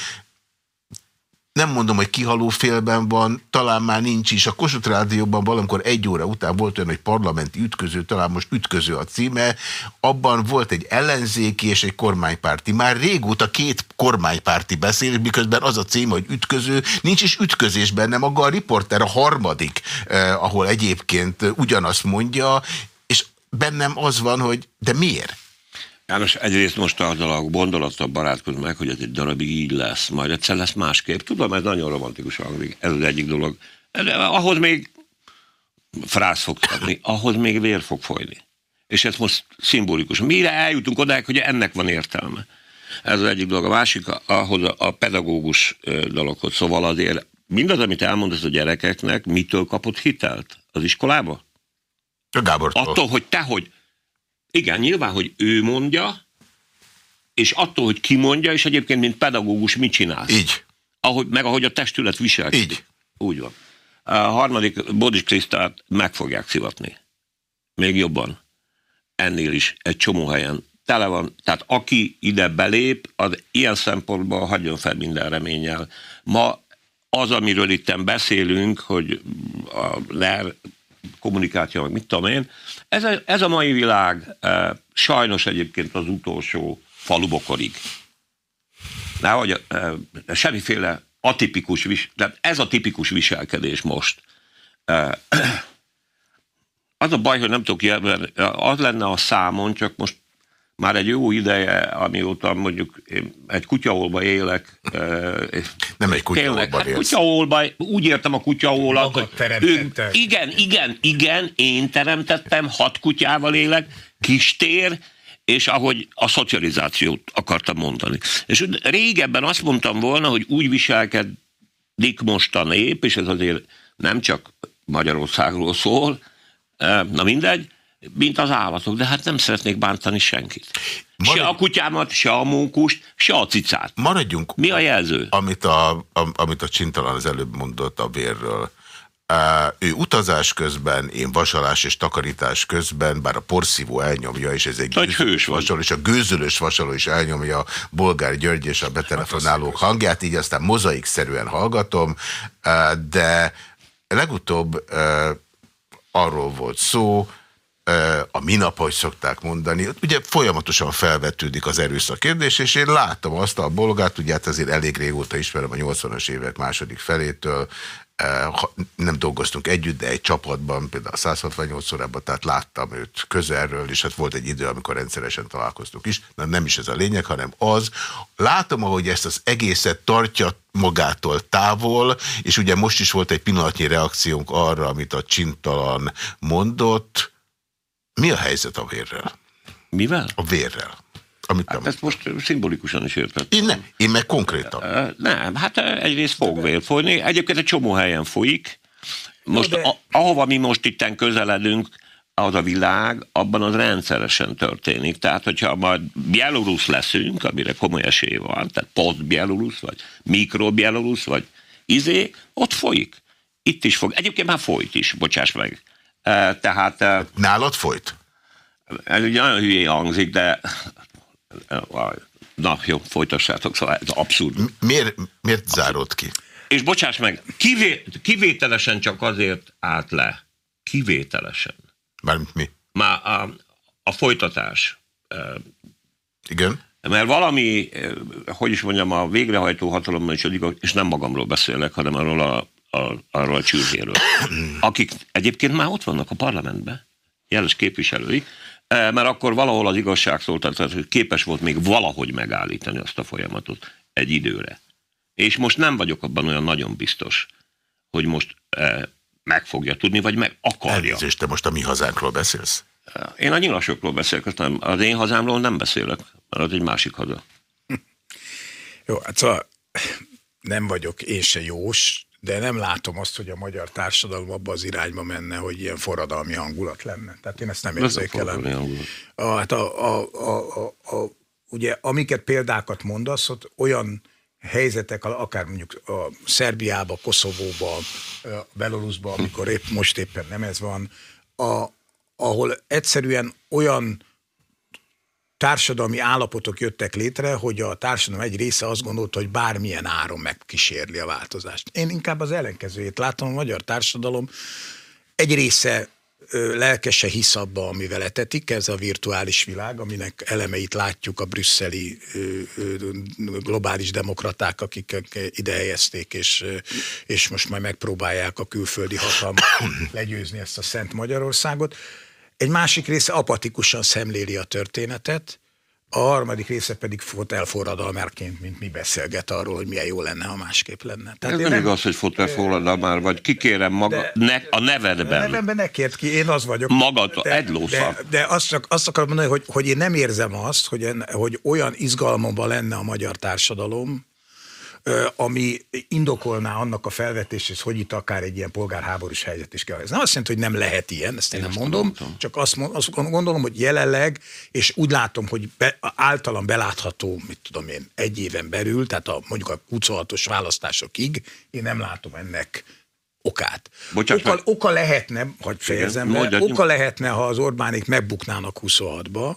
nem mondom, hogy kihaló félben van, talán már nincs is. A Kossuth Rádióban valamikor egy óra után volt olyan, hogy parlamenti ütköző, talán most ütköző a címe, abban volt egy ellenzéki és egy kormánypárti. Már régóta két kormánypárti beszél, miközben az a címe, hogy ütköző, nincs is ütközés benne, maga a riporter a harmadik, eh, ahol egyébként ugyanazt mondja, és bennem az van, hogy de miért? János, egyrészt most azzal a gondolattal barátkozom meg, hogy ez egy darabig így lesz, majd egyszer lesz másképp. Tudom, ez nagyon romantikus hangzik, ez az egyik dolog. De ahhoz még frász fog adni, ahhoz még vér fog folyni. És ez most szimbolikus. Mire eljutunk odáig, hogy ennek van értelme? Ez az egyik dolog. A másik, ahhoz a pedagógus dologhoz. Szóval azért mindaz, amit elmondasz a gyerekeknek, mitől kapott hitelt? Az iskolába? A Gábortól. Attól, hogy te hogy igen, nyilván, hogy ő mondja, és attól, hogy ki mondja, és egyébként, mint pedagógus mit csinál. Így. Ahogy, meg ahogy a testület viselkedik. Így. Úgy van. A harmadik Bodis Krisztát meg fogják szivatni. Még jobban. Ennél is egy csomó helyen. Tele van. Tehát aki ide belép, az ilyen szempontból hagyjon fel minden reménnyel. Ma az, amiről itt beszélünk, hogy a LER kommunikáció, meg mit tudom én, ez a, ez a mai világ e, sajnos egyébként az utolsó falubokorig. Nehogy e, semmiféle atipikus, vis, tehát ez a tipikus viselkedés most. E, (clears throat) az a baj, hogy nem tudok az lenne a számon, csak most már egy jó ideje, amióta mondjuk én egy kutyaholba élek. Nem egy kutyaholba hát kutyaholba, úgy értem a kutyaholat, hogy ő, igen, igen, igen, én teremtettem, hat kutyával élek, kistér, és ahogy a szocializációt akartam mondani. És régebben azt mondtam volna, hogy úgy viselkedik most a nép, és ez azért nem csak Magyarországról szól, na mindegy, mint az állatok, de hát nem szeretnék bántani senkit. Maradj... Se a kutyámat, se a mókust, se a cicát. Maradjunk. Mi a jelző? Amit a, a, amit a Csintalan az előbb mondott a vérről. Uh, ő utazás közben, én vasalás és takarítás közben, bár a porszívó elnyomja, és ez egy Egy hős vasaló, és a gőzölös vasaló is elnyomja Bolgár György és a betelefonálók hangját, így aztán mozaikszerűen hallgatom, uh, de legutóbb uh, arról volt szó, a minap, hogy szokták mondani, ugye folyamatosan felvetődik az erőszak kérdés, és én látom azt a bolgát, ugye hát azért elég régóta ismerem a 80-as évek második felétől, nem dolgoztunk együtt, de egy csapatban, például a 168 órában, tehát láttam őt közelről, és hát volt egy idő, amikor rendszeresen találkoztunk is. Na, nem is ez a lényeg, hanem az. Látom, ahogy ezt az egészet tartja magától távol, és ugye most is volt egy pillanatnyi reakciónk arra, amit a csintalan mondott, mi a helyzet a vérrel? Mivel? A vérrel. Amit hát ezt most szimbolikusan is értettem. Én nem, én meg konkrétan. Nem, hát egyrészt fog vér folyni. Egyébként egy csomó helyen folyik. Most, de... a, ahova mi most itten közeledünk, az a világ, abban az rendszeresen történik. Tehát, hogyha majd Bielorusz leszünk, amire komoly esély van, tehát post-Bielorusz, vagy mikro-Bielorusz, vagy izé, ott folyik. Itt is fog. Egyébként már folyt is, bocsáss meg. Tehát... Nálad folyt? Ez ugye nagyon hülyé hangzik, de na jó, folytassátok, szóval ez abszurd. Miért, miért zárod ki? És bocsáss meg, kivé, kivételesen csak azért állt le. Kivételesen. Mármint mi? Már a, a folytatás. Igen. Mert valami, hogy is mondjam, a végrehajtó hatalommal is, és nem magamról beszélek, hanem arról a, a, arról a csürhéről, (coughs) akik egyébként már ott vannak a parlamentben, jeles képviselői, mert akkor valahol az igazságszolgáltatás képes volt még valahogy megállítani azt a folyamatot egy időre. És most nem vagyok abban olyan nagyon biztos, hogy most meg fogja tudni, vagy meg akarja. Elnézést, te most a mi hazánkról beszélsz? Én a nyilasokról beszélek, nem, az én hazámról nem beszélek, mert az egy másik haza. (laughs) Jó, hát szóval nem vagyok én se jós, de nem látom azt, hogy a magyar társadalom abba az irányba menne, hogy ilyen forradalmi hangulat lenne. Tehát én ezt nem érzékelem. A, hát a, a, a, a, a, ugye amiket példákat mondasz, ott olyan helyzetek, akár mondjuk a Szerbiába, Koszovóba, Belarusba, amikor épp most éppen nem ez van, a, ahol egyszerűen olyan társadalmi állapotok jöttek létre, hogy a társadalom egy része azt gondolta, hogy bármilyen áron megkísérli a változást. Én inkább az ellenkezőjét látom, a magyar társadalom egy része lelkese hisz abba, amivel etetik, ez a virtuális világ, aminek elemeit látjuk a brüsszeli globális demokraták, akik ide helyezték, és, és most majd megpróbálják a külföldi hatalmat (coughs) legyőzni ezt a Szent Magyarországot. Egy másik része apatikusan szemléli a történetet, a harmadik része pedig fotelforradalmárként, mint mi beszélget arról, hogy milyen jó lenne, ha másképp lenne. Tehát Ez nem, nem igaz, hogy fotelforradalmár vagy. Kikérem maga, de, ne, a nevedben. A nevemben ne kért ki, én az vagyok. Magad, de, egy de, de azt, csak, azt akarom mondani, hogy, hogy én nem érzem azt, hogy, hogy olyan izgalmamban lenne a magyar társadalom, ami indokolná annak a felvetését, hogy itt akár egy ilyen polgárháborús helyzet is kell. Ez nem azt jelenti, hogy nem lehet ilyen, ezt én, én nem mondom, mondom, csak azt, azt gondolom, hogy jelenleg, és úgy látom, hogy be, általam belátható, mit tudom én, egy éven belül, tehát a, mondjuk a 26-os választásokig, én nem látom ennek okát. Bocsánat, oka, oka lehetne, hogy fejezem be, oka lehetne, ha az Orbánék megbuknának 26-ba,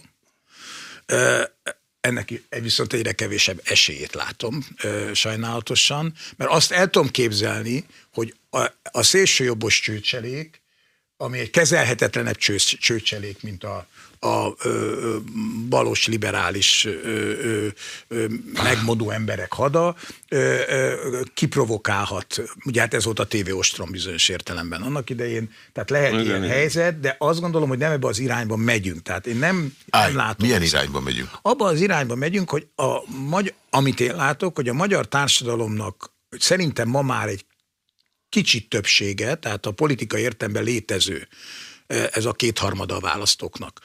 ennek viszont egyre kevésebb esélyét látom sajnálatosan, mert azt el tudom képzelni, hogy a, a szélsőjobbos csőcselék, ami egy kezelhetetlenebb csőcselék, mint a, a ö, balos liberális ö, megmondó emberek hada kiprovokálhat. Ugye hát ez volt a TV Ostrom bizonyos értelemben annak idején. Tehát lehet igen, ilyen igen. helyzet, de azt gondolom, hogy nem ebbe az irányba megyünk. Tehát én nem, Állj, nem látom. Milyen irányba megyünk? Abba az irányba megyünk, hogy a magy- amit én látok, hogy a magyar társadalomnak szerintem ma már egy kicsit többsége, tehát a politika értemben létező ez a kétharmada a választóknak.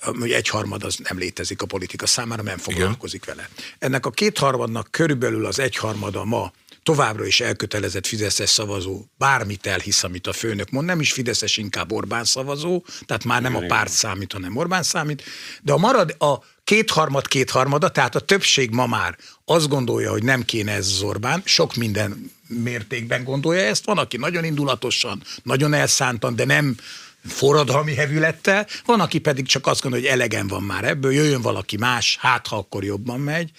Hogy egyharmad az nem létezik a politika számára, nem foglalkozik Igen. vele. Ennek a kétharmadnak körülbelül az egyharmada ma továbbra is elkötelezett Fideszes szavazó, bármit elhisz, amit a főnök mond, nem is Fideszes, inkább Orbán szavazó, tehát már nem a párt számít, hanem Orbán számít, de a marad a kétharmad kétharmada, tehát a többség ma már azt gondolja, hogy nem kéne ez az Orbán, sok minden mértékben gondolja ezt, van, aki nagyon indulatosan, nagyon elszántan, de nem forradalmi hevülettel, van, aki pedig csak azt gondolja, hogy elegem van már ebből, jöjjön valaki más, hát ha akkor jobban megy.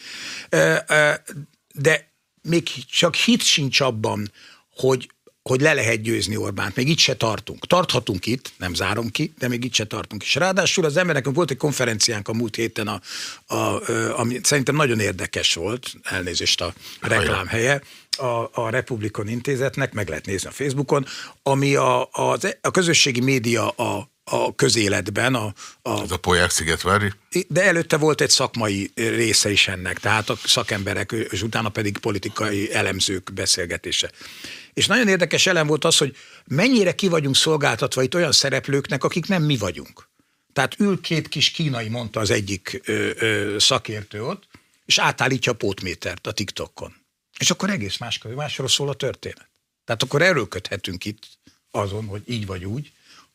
De még csak hit sincs abban, hogy hogy le lehet győzni Orbánt. Még itt se tartunk. Tarthatunk itt, nem zárom ki, de még itt se tartunk. És ráadásul az emberek, volt egy konferenciánk a múlt héten, a, a, ami szerintem nagyon érdekes volt, elnézést a reklámhelye, a, a Republikon Intézetnek, meg lehet nézni a Facebookon, ami a, a, a közösségi média a, a közéletben. A, a, Ez a Poják Szigetvári? De előtte volt egy szakmai része is ennek, tehát a szakemberek, és utána pedig politikai elemzők beszélgetése. És nagyon érdekes elem volt az, hogy mennyire ki vagyunk szolgáltatva itt olyan szereplőknek, akik nem mi vagyunk. Tehát ül két kis kínai, mondta az egyik ö, ö, szakértő ott, és átállítja a pótmétert a TikTokon. És akkor egész más, másról szól a történet. Tehát akkor erről köthetünk itt azon, hogy így vagy úgy,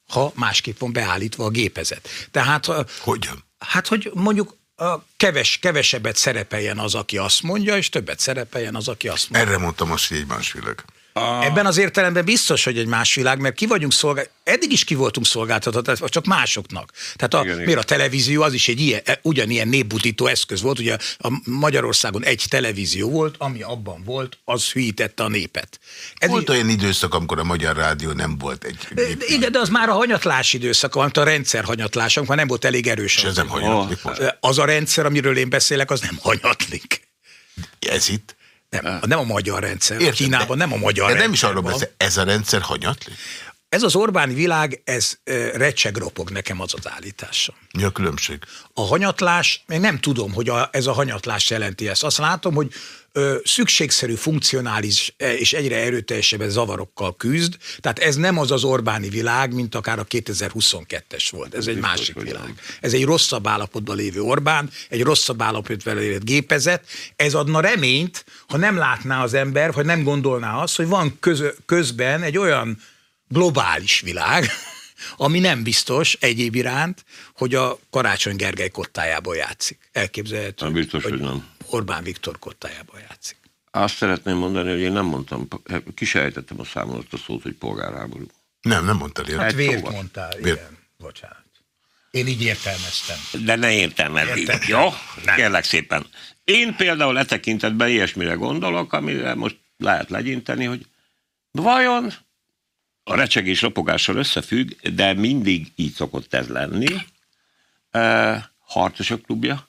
ha másképp van beállítva a gépezet. Tehát... Hogyan? Hát, hogy mondjuk a keves, kevesebbet szerepeljen az, aki azt mondja, és többet szerepeljen az, aki azt mondja. Erre mondtam azt, hogy egy más világ. A... Ebben az értelemben biztos, hogy egy más világ, mert ki vagyunk szolgál... eddig is ki voltunk szolgáltatva, csak másoknak. Tehát a, igen, miért a televízió az is egy ilyen, e, ugyanilyen népbutító eszköz volt. Ugye a Magyarországon egy televízió volt, ami abban volt, az hűítette a népet. Ez volt olyan időszak, amikor a Magyar Rádió nem volt egy nép... Igen, de az már a hanyatlás időszak, amit a rendszer hanyatlás, amikor nem volt elég erős. És ez nem hanyatlik most. Az a rendszer, amiről én beszélek, az nem hanyatlik. Ez itt? Nem, nem a magyar rendszer. Értem, Kínában nem a magyar de rendszer. nem is arról beszél, ez a rendszer hanyatli? Ez az Orbán világ, ez recseg ropog nekem az az állítása. Mi a különbség? A hanyatlás, én nem tudom, hogy a, ez a hanyatlás jelenti ezt. Azt látom, hogy ö, szükségszerű, funkcionális e, és egyre erőteljesebb zavarokkal küzd. Tehát ez nem az az Orbáni világ, mint akár a 2022-es volt. Ez egy másik világ. Ez egy rosszabb állapotban lévő Orbán, egy rosszabb állapotban lévő gépezet. Ez adna reményt, ha nem látná az ember, vagy nem gondolná azt, hogy van köz, közben egy olyan globális világ, (laughs) ami nem biztos egyéb iránt, hogy a Karácsony Gergely kottájából játszik. Elképzelhető. Nem biztos, hogy, hogy nem. Orbán Viktor kottájából játszik. Azt szeretném mondani, hogy én nem mondtam, kisejtettem a számolott a szót, hogy polgárháború. Nem, nem mondtad ilyet. Hát vért szóval. mondtál, vért. igen. Bocsánat. Én így értelmeztem. De ne értelmezni. Jó? Nem. Kérlek szépen. Én például e tekintetben ilyesmire gondolok, amire most lehet legyinteni, hogy vajon a recsegés ropogással összefügg, de mindig így szokott ez lenni. E, harcosok klubja?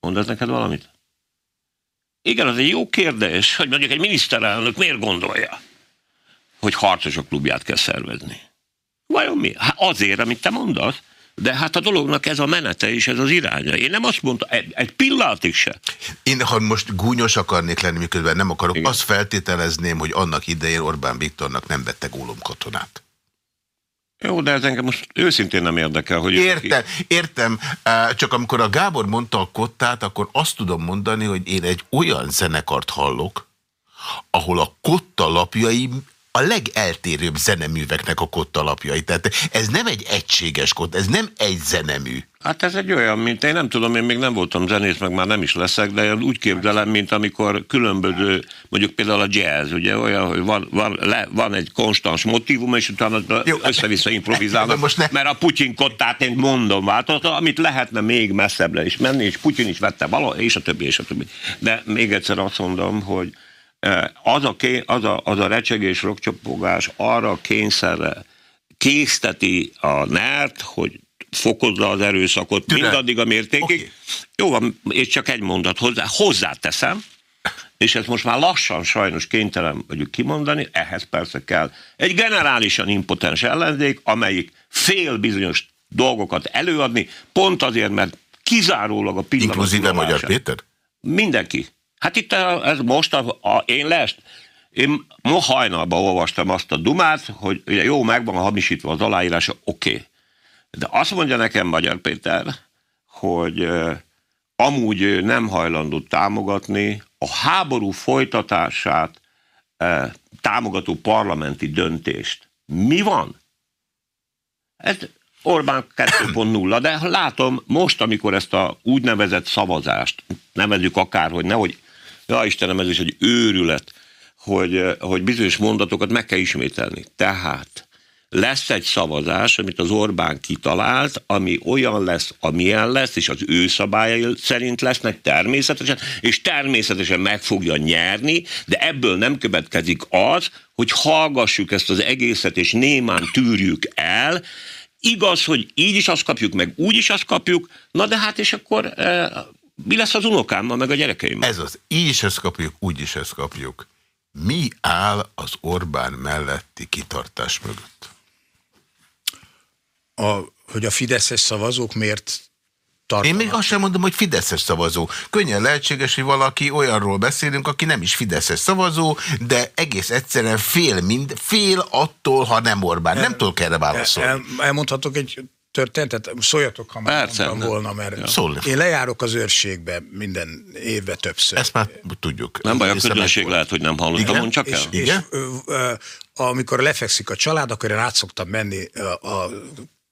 Mondasz neked valamit? Igen, az egy jó kérdés, hogy mondjuk egy miniszterelnök miért gondolja, hogy harcosok klubját kell szervezni. Vajon mi? Hát azért, amit te mondasz, de hát a dolognak ez a menete és ez az iránya. Én nem azt mondtam, egy, egy pillanatig se. Én, ha most gúnyos akarnék lenni, miközben nem akarok, Igen. azt feltételezném, hogy annak idején Orbán Viktornak nem vette katonát. Jó, de ez engem most őszintén nem érdekel, hogy... Értem, értem. Csak amikor a Gábor mondta a kottát, akkor azt tudom mondani, hogy én egy olyan zenekart hallok, ahol a kotta lapjai a legeltérőbb zeneműveknek a kottalapjai. Tehát ez nem egy egységes kott, ez nem egy zenemű. Hát ez egy olyan, mint én nem tudom, én még nem voltam zenész, meg már nem is leszek, de úgy képzelem, mint amikor különböző, mondjuk például a jazz, ugye olyan, hogy van, van, le, van egy konstans motivum, és utána össze-vissza improvizálnak, most ne... mert a Putyin kottát én mondom, változott, amit lehetne még messzebbre is menni, és Putyin is vette vala, és a többi, és a többi. De még egyszer azt mondom, hogy az a, az a, az a recsegés, rokcsopogás arra kényszerre készteti a nert, hogy fokozza az erőszakot Tüne. mindaddig a mértékig. Okay. Jó van, és csak egy mondat hozzá, hozzáteszem, és ezt most már lassan sajnos kénytelen vagyok kimondani, ehhez persze kell egy generálisan impotens ellenzék, amelyik fél bizonyos dolgokat előadni, pont azért, mert kizárólag a pillanat. Inkluzíve Magyar Péter? Mindenki. Hát itt ez most a, a, én lesz, én ma hajnalban olvastam azt a dumát, hogy ugye jó, megvan a hamisítva az aláírása, oké. Okay. De azt mondja nekem Magyar Péter, hogy amúgy nem hajlandó támogatni a háború folytatását támogató parlamenti döntést. Mi van? Ez Orbán 2.0, de látom most, amikor ezt a úgynevezett szavazást, nevezzük akár, hogy nehogy ja Istenem, ez is egy őrület, hogy, eh, hogy bizonyos mondatokat meg kell ismételni. Tehát lesz egy szavazás, amit az Orbán kitalált, ami olyan lesz, amilyen lesz, és az ő szabályai szerint lesznek természetesen, és természetesen meg fogja nyerni, de ebből nem következik az, hogy hallgassuk ezt az egészet, és némán tűrjük el, Igaz, hogy így is azt kapjuk, meg úgy is azt kapjuk, na de hát és akkor eh, mi lesz az unokámmal, meg a gyerekeimmel? Ez az, így is ezt kapjuk, úgy is ezt kapjuk. Mi áll az Orbán melletti kitartás mögött? A, hogy a fideszes szavazók miért tartanak. Én még azt sem mondom, hogy Fideszes szavazó. Könnyen lehetséges, hogy valaki olyanról beszélünk, aki nem is Fideszes szavazó, de egész egyszerűen fél, mind, fél attól, ha nem Orbán. El, nem tudok erre válaszolni. El, elmondhatok egy történt, tehát szóljatok, ha már Persze, mondtam nem. volna, mert Ja. Szólni. én lejárok az őrségbe minden évbe többször. Ezt már tudjuk. Nem baj, a közönség lehet, hogy nem hallotta, Igen? mond csak és, el. és Igen? ö, ö, amikor lefekszik a család, akkor én át szoktam menni a, a,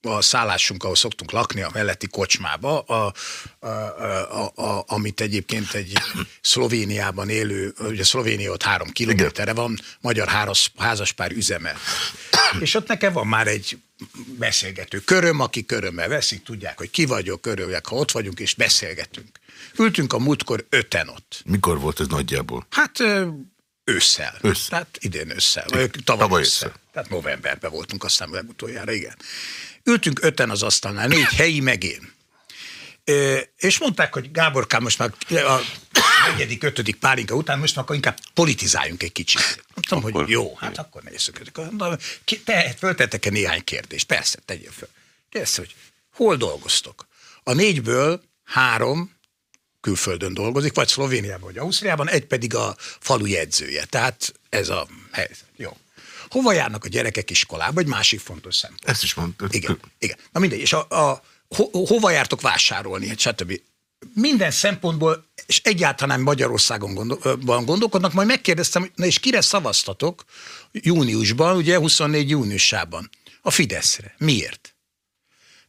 a szállásunk, ahol szoktunk lakni, a melletti kocsmába, a, a, a, a, amit egyébként egy Szlovéniában élő, ugye Szlovénia ott három kilométerre van, magyar házas, házaspár üzemel. És ott nekem van már egy beszélgető köröm, aki körömmel veszik, tudják, hogy ki vagyok, örülök, ha ott vagyunk, és beszélgetünk. Ültünk a múltkor öten ott. Mikor volt ez nagyjából? Hát ősszel. Ősszel. Tehát idén ősszel. Vagy tavaly, Tavaly ősszel. ősszel. Tehát novemberben voltunk aztán legutoljára, igen. Ültünk öten az asztalnál, négy helyi meg én. Ö, És mondták, hogy Gáborkám most már a negyedik, ötödik pálinka után most már akkor inkább politizáljunk egy kicsit. Mondtam, Akkor- hogy jó, hát akkor nézzük. Te föltettek-e néhány kérdést? Persze, tegyél föl. Kérdezte, hogy hol dolgoztok? A négyből három külföldön dolgozik, vagy Szlovéniában, vagy Ausztriában, egy pedig a falu jegyzője. Tehát ez a helyzet. Jó. Hova járnak a gyerekek iskolába? Egy másik fontos szempont. Ezt is mondtad. Igen, igen. Na mindegy, és a, a, ho, hova jártok vásárolni, hát stb. Minden szempontból, és egyáltalán Magyarországon gondol, gondolkodnak, majd megkérdeztem, hogy na és kire szavaztatok júniusban, ugye 24 júniusában? A Fideszre. Miért?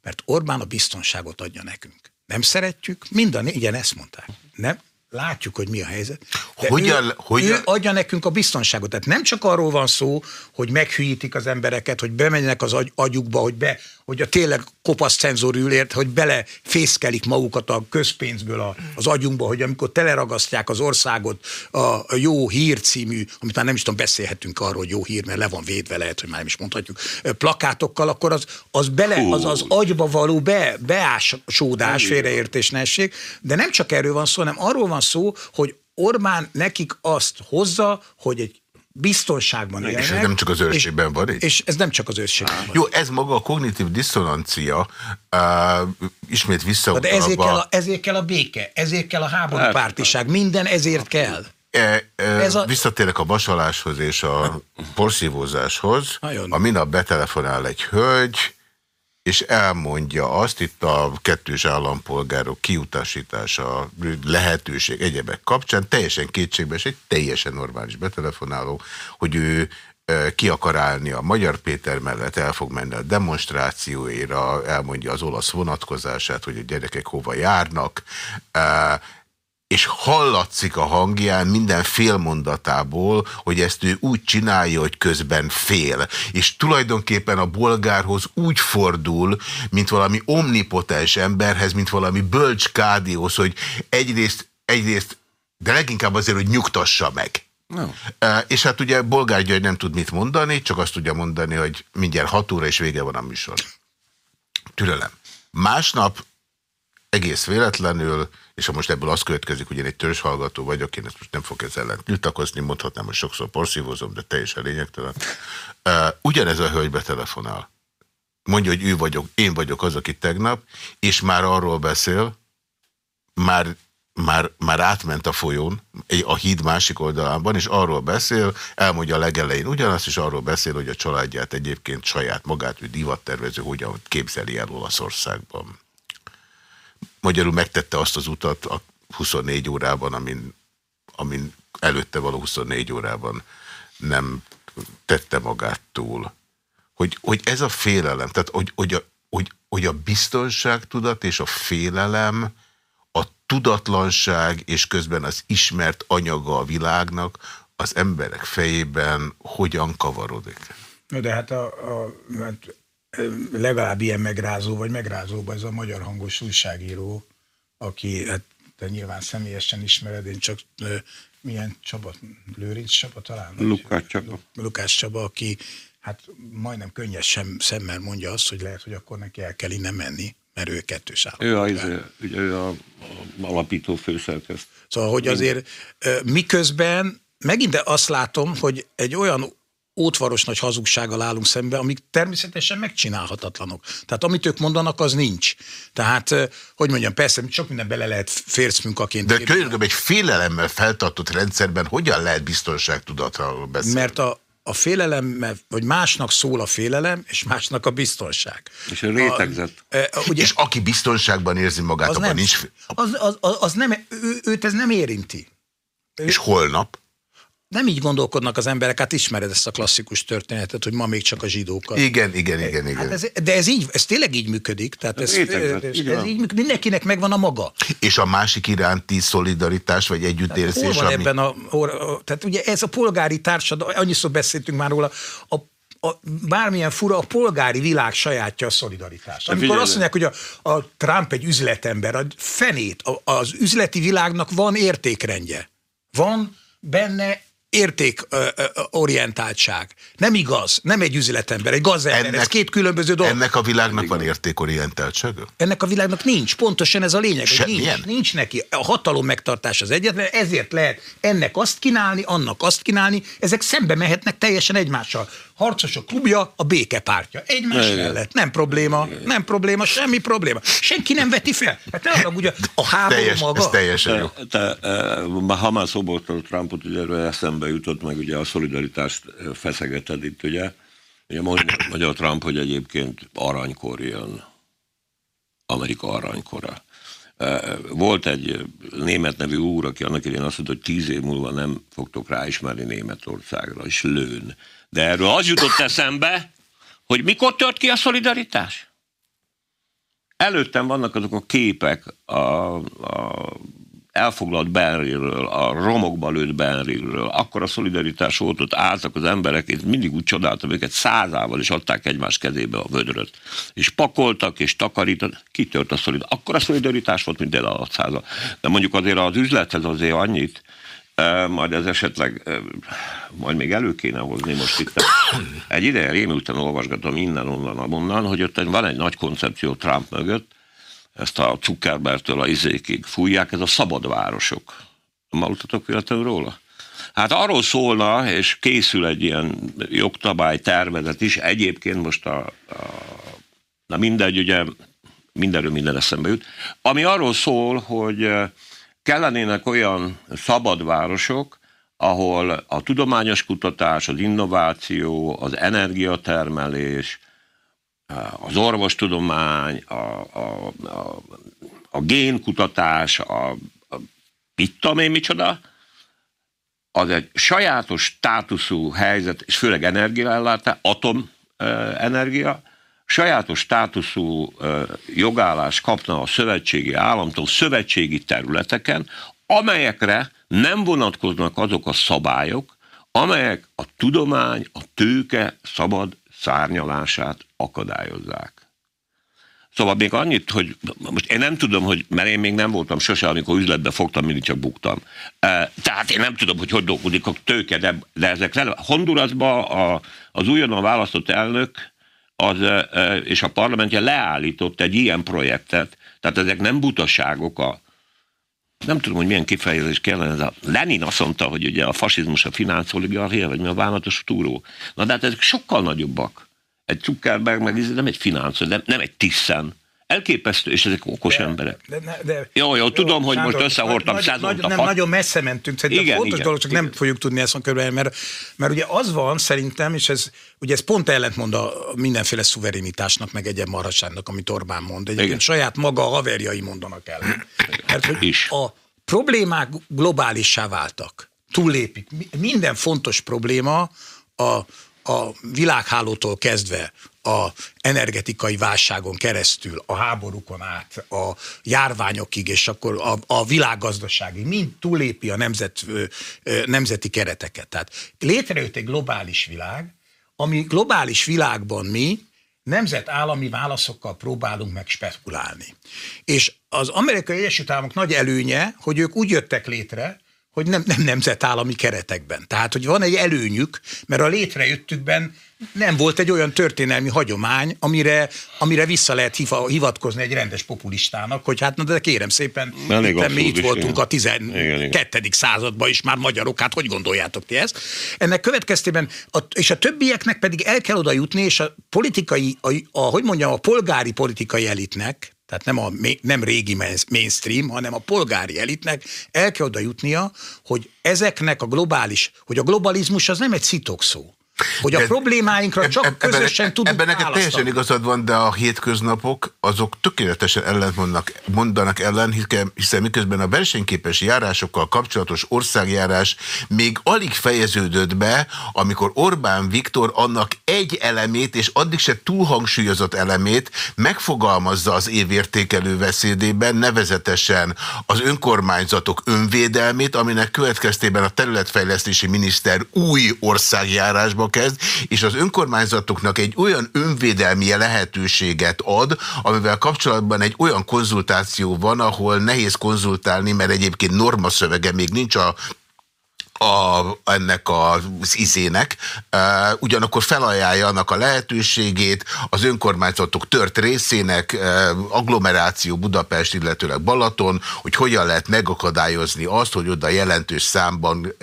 Mert Orbán a biztonságot adja nekünk. Nem szeretjük, mind a négyen ezt mondták. Nem? Látjuk, hogy mi a helyzet. De Hogyan- ő, hogyan- ő adja nekünk a biztonságot. Tehát nem csak arról van szó, hogy meghűítik az embereket, hogy bemenjenek az agy, agyukba, hogy, be, hogy a tényleg kopasz cenzor ül ért, hogy belefészkelik magukat a közpénzből a, az agyunkba, hogy amikor teleragasztják az országot a, a jó hír című, amit már nem is tudom, beszélhetünk arról, hogy jó hír, mert le van védve, lehet, hogy már nem is mondhatjuk, plakátokkal, akkor az, az, bele, az, az agyba való be, beásódás, félreértés ne essék, de nem csak erről van szó, hanem arról van szó, hogy Orbán nekik azt hozza, hogy egy biztonságban élnek. ez nem csak az őrségben van így? És ez nem csak az őrségben van. Jó, ez maga a kognitív diszonancia, uh, ismét visszautalva. de ezért kell, a, ezért kell a béke, ezért kell a háború pártiság, minden ezért kell. E, e, Ez a- Visszatérek a vasaláshoz és a porszívózáshoz. A minap betelefonál egy hölgy, és elmondja azt, itt a kettős állampolgárok kiutasítása, lehetőség, egyebek kapcsán, teljesen kétségbe, és egy teljesen normális betelefonáló, hogy ő ki akar állni a Magyar Péter mellett, el fog menni a demonstrációira, elmondja az olasz vonatkozását, hogy a gyerekek hova járnak, és hallatszik a hangján minden félmondatából, hogy ezt ő úgy csinálja, hogy közben fél. És tulajdonképpen a bolgárhoz úgy fordul, mint valami omnipotens emberhez, mint valami bölcs kádióhoz, hogy egyrészt, egyrészt, de leginkább azért, hogy nyugtassa meg. No. És hát ugye Bolgár György nem tud mit mondani, csak azt tudja mondani, hogy mindjárt 6 óra és vége van a műsor. Türelem. Másnap egész véletlenül, és ha most ebből az következik, hogy én egy törzshallgató vagyok, én ezt most nem fogok ezzel ellen tiltakozni, mondhatnám, hogy sokszor porszívózom, de teljesen lényegtelen. Ugyanez a hölgy betelefonál. Mondja, hogy ő vagyok, én vagyok az, aki tegnap, és már arról beszél, már, már, már átment a folyón, a híd másik oldalában, és arról beszél, elmondja a legelején ugyanazt, és arról beszél, hogy a családját egyébként saját magát, ő divattervező, hogyan képzeli el Olaszországban. Magyarul megtette azt az utat a 24 órában, amin, amin előtte való 24 órában nem tette magát túl. Hogy, hogy ez a félelem, tehát hogy, hogy, a, hogy, hogy a biztonságtudat és a félelem, a tudatlanság és közben az ismert anyaga a világnak az emberek fejében hogyan kavarodik. Na de hát, a, a, hát legalább ilyen megrázó, vagy megrázóban ez a magyar hangos újságíró, aki, hát te nyilván személyesen ismered, én csak milyen Csaba, Lőrinc Csaba talán? Lukács Csaba. Lukás Csaba, aki hát majdnem könnyes sem, szemmel mondja azt, hogy lehet, hogy akkor neki el kell innen menni, mert ő kettős állam. Ő, a, izé, ugye ő a, a alapító főszerkeszt. Szóval, hogy azért miközben megint azt látom, hogy egy olyan ótvaros nagy hazugsággal állunk szembe, amik természetesen megcsinálhatatlanok. Tehát amit ők mondanak, az nincs. Tehát, hogy mondjam, persze, sok minden bele lehet fércmunkaként De tulajdonképpen egy félelemmel feltartott rendszerben hogyan lehet biztonságtudatról beszélni? mert a, a félelem, vagy másnak szól a félelem, és másnak a biztonság. És a rétegzett. A, e, ugye, és aki biztonságban érzi magát, az abban nem, nincs... az, az, az, az nem, ő, őt ez nem érinti. És holnap? Nem így gondolkodnak az emberek, hát ismered ezt a klasszikus történetet, hogy ma még csak a zsidókat. Igen, igen, igen. igen. Hát ez, de ez így, ez tényleg így működik, tehát ez, ez, ez, ez így működik, mindenkinek megvan a maga. És a másik iránti szolidaritás, vagy együttérzés? Hát hol van ami... ebben a, tehát ugye ez a polgári társadalom, annyiszor beszéltünk már róla, a a, bármilyen fura, a polgári világ sajátja a szolidaritás. Amikor azt mondják, hogy a, a Trump egy üzletember, a fenét, a, az üzleti világnak van értékrendje. Van benne értékorientáltság. Nem igaz, nem egy üzletember, egy gazember, ennek, ez két különböző dolog. Ennek a világnak van értékorientáltsága? Ennek a világnak nincs, pontosan ez a lényeg, nincs, nincs neki. A hatalom megtartás az egyetlen, ezért lehet ennek azt kínálni, annak azt kínálni, ezek szembe mehetnek teljesen egymással. Harcosok klubja, a békepártya. Egymás Igen. mellett. Nem probléma, nem probléma, semmi probléma. Senki nem veti fel. Hát ne arra, ugye a háború Teljes, maga. Ez teljesen jó. Te, te, ha már szóba Trumpot, ugye erről eszembe jutott, meg ugye a szolidaritást feszegeted itt, ugye. Ugye mondja a Trump, hogy egyébként aranykor jön. Amerika aranykora. Volt egy német nevű úr, aki annak idején azt mondta, hogy tíz év múlva nem fogtok ráismerni Németországra, és lőn. De erről az jutott eszembe, hogy mikor tört ki a szolidaritás? Előttem vannak azok a képek a, a elfoglalt Benriről, a romokba lőtt Benriről, akkor a szolidaritás volt, ott álltak az emberek, és mindig úgy csodáltam őket, százával is adták egymás kezébe a vödröt. És pakoltak, és takarítottak, kitört a szolidaritás. Akkor a szolidaritás volt, mint a százal. De mondjuk azért az üzlethez azért annyit, majd ez esetleg, majd még elő kéne hozni most itt. Egy ideje rémülten olvasgatom innen, onnan, onnan, hogy ott van egy nagy koncepció Trump mögött, ezt a Zuckerbertől a izékig fújják, ez a szabadvárosok. Hallottatok véletlenül róla? Hát arról szólna, és készül egy ilyen jogtabály tervezet is, egyébként most a, a na mindegy, ugye mindenről minden eszembe jut, ami arról szól, hogy kellenének olyan szabadvárosok, ahol a tudományos kutatás, az innováció, az energiatermelés, az orvostudomány, a, a, a, a génkutatás, a, a mit tudom én micsoda, az egy sajátos státuszú helyzet, és főleg energiaellátás, atomenergia, sajátos státuszú jogállás kapna a szövetségi államtól szövetségi területeken, amelyekre nem vonatkoznak azok a szabályok, amelyek a tudomány, a tőke szabad szárnyalását akadályozzák. Szóval még annyit, hogy most én nem tudom, hogy, mert én még nem voltam sose, amikor üzletbe fogtam, mindig csak buktam. Tehát én nem tudom, hogy hogy dolgozik a tőke, de, de ezek Hondurasban a, az újonnan választott elnök az, és a parlamentje leállított egy ilyen projektet, tehát ezek nem butaságok a, nem tudom, hogy milyen kifejezés kellene. Ez a Lenin azt mondta, hogy ugye a fasizmus a finanszoligarchia, vagy mi a vállalatos túró. Na de hát ezek sokkal nagyobbak. Egy Zuckerberg meg nem egy finansz, nem, nem egy tiszen. Elképesztő, és ezek okos de, emberek. De, de, de, jó, jó, tudom, jó, hogy Sándor, most összehordtam nagy, nagy, Nem, hat... nagyon messze mentünk, szerintem igen, fontos igen, dolog, csak igen. nem fogjuk tudni ezt körülbelül, mert, mert ugye az van szerintem, és ez, ugye ez pont ellentmond a mindenféle szuverenitásnak, meg egyéb marhaságnak, amit Orbán mond. Egyébként igen. saját maga a haverjai mondanak el. Mert hogy Is. a problémák globálissá váltak. Túllépik. Minden fontos probléma a a világhálótól kezdve a energetikai válságon keresztül, a háborúkon át, a járványokig, és akkor a, a világgazdaságig, mind túlépi a nemzet, nemzeti kereteket. Tehát létrejött egy globális világ, ami globális világban mi nemzetállami válaszokkal próbálunk meg spekulálni. És az amerikai Egyesült Államok nagy előnye, hogy ők úgy jöttek létre, hogy nem, nem nemzetállami keretekben. Tehát, hogy van egy előnyük, mert a létrejöttükben nem volt egy olyan történelmi hagyomány, amire, amire vissza lehet hivatkozni egy rendes populistának, hogy hát na de kérem szépen, itt mi itt voltunk igen. a 12. században is már magyarok, hát hogy gondoljátok ti ezt? Ennek következtében, a, és a többieknek pedig el kell oda jutni, és a politikai, a, a, hogy mondjam, a polgári politikai elitnek, tehát nem a nem régi mainstream, hanem a polgári elitnek el kell oda jutnia, hogy ezeknek a globális, hogy a globalizmus az nem egy szitokszó Hogy a De- problémáinkra csak Eb- közösen ebben, tudunk Ebben neked választani. teljesen igazad van, de a hétköznapok azok tökéletesen ellentmondanak mondanak ellen, hiszen- hiszen miközben a versenyképes járásokkal kapcsolatos országjárás még alig fejeződött be, amikor Orbán Viktor annak egy elemét, és addig se túlhangsúlyozott elemét megfogalmazza az évértékelő beszédében, nevezetesen az önkormányzatok önvédelmét, aminek következtében a területfejlesztési miniszter új országjárásba kezd, és az önkormányzatoknak egy olyan önvédelmi lehetőséget ad, amivel kapcsolatban egy olyan konzultáció van, ahol nehéz konzultálni, mert egyébként normaszövege még nincs a a, ennek az izének, ugyanakkor felajánlja annak a lehetőségét az önkormányzatok tört részének, agglomeráció Budapest, illetőleg Balaton, hogy hogyan lehet megakadályozni azt, hogy oda jelentős számban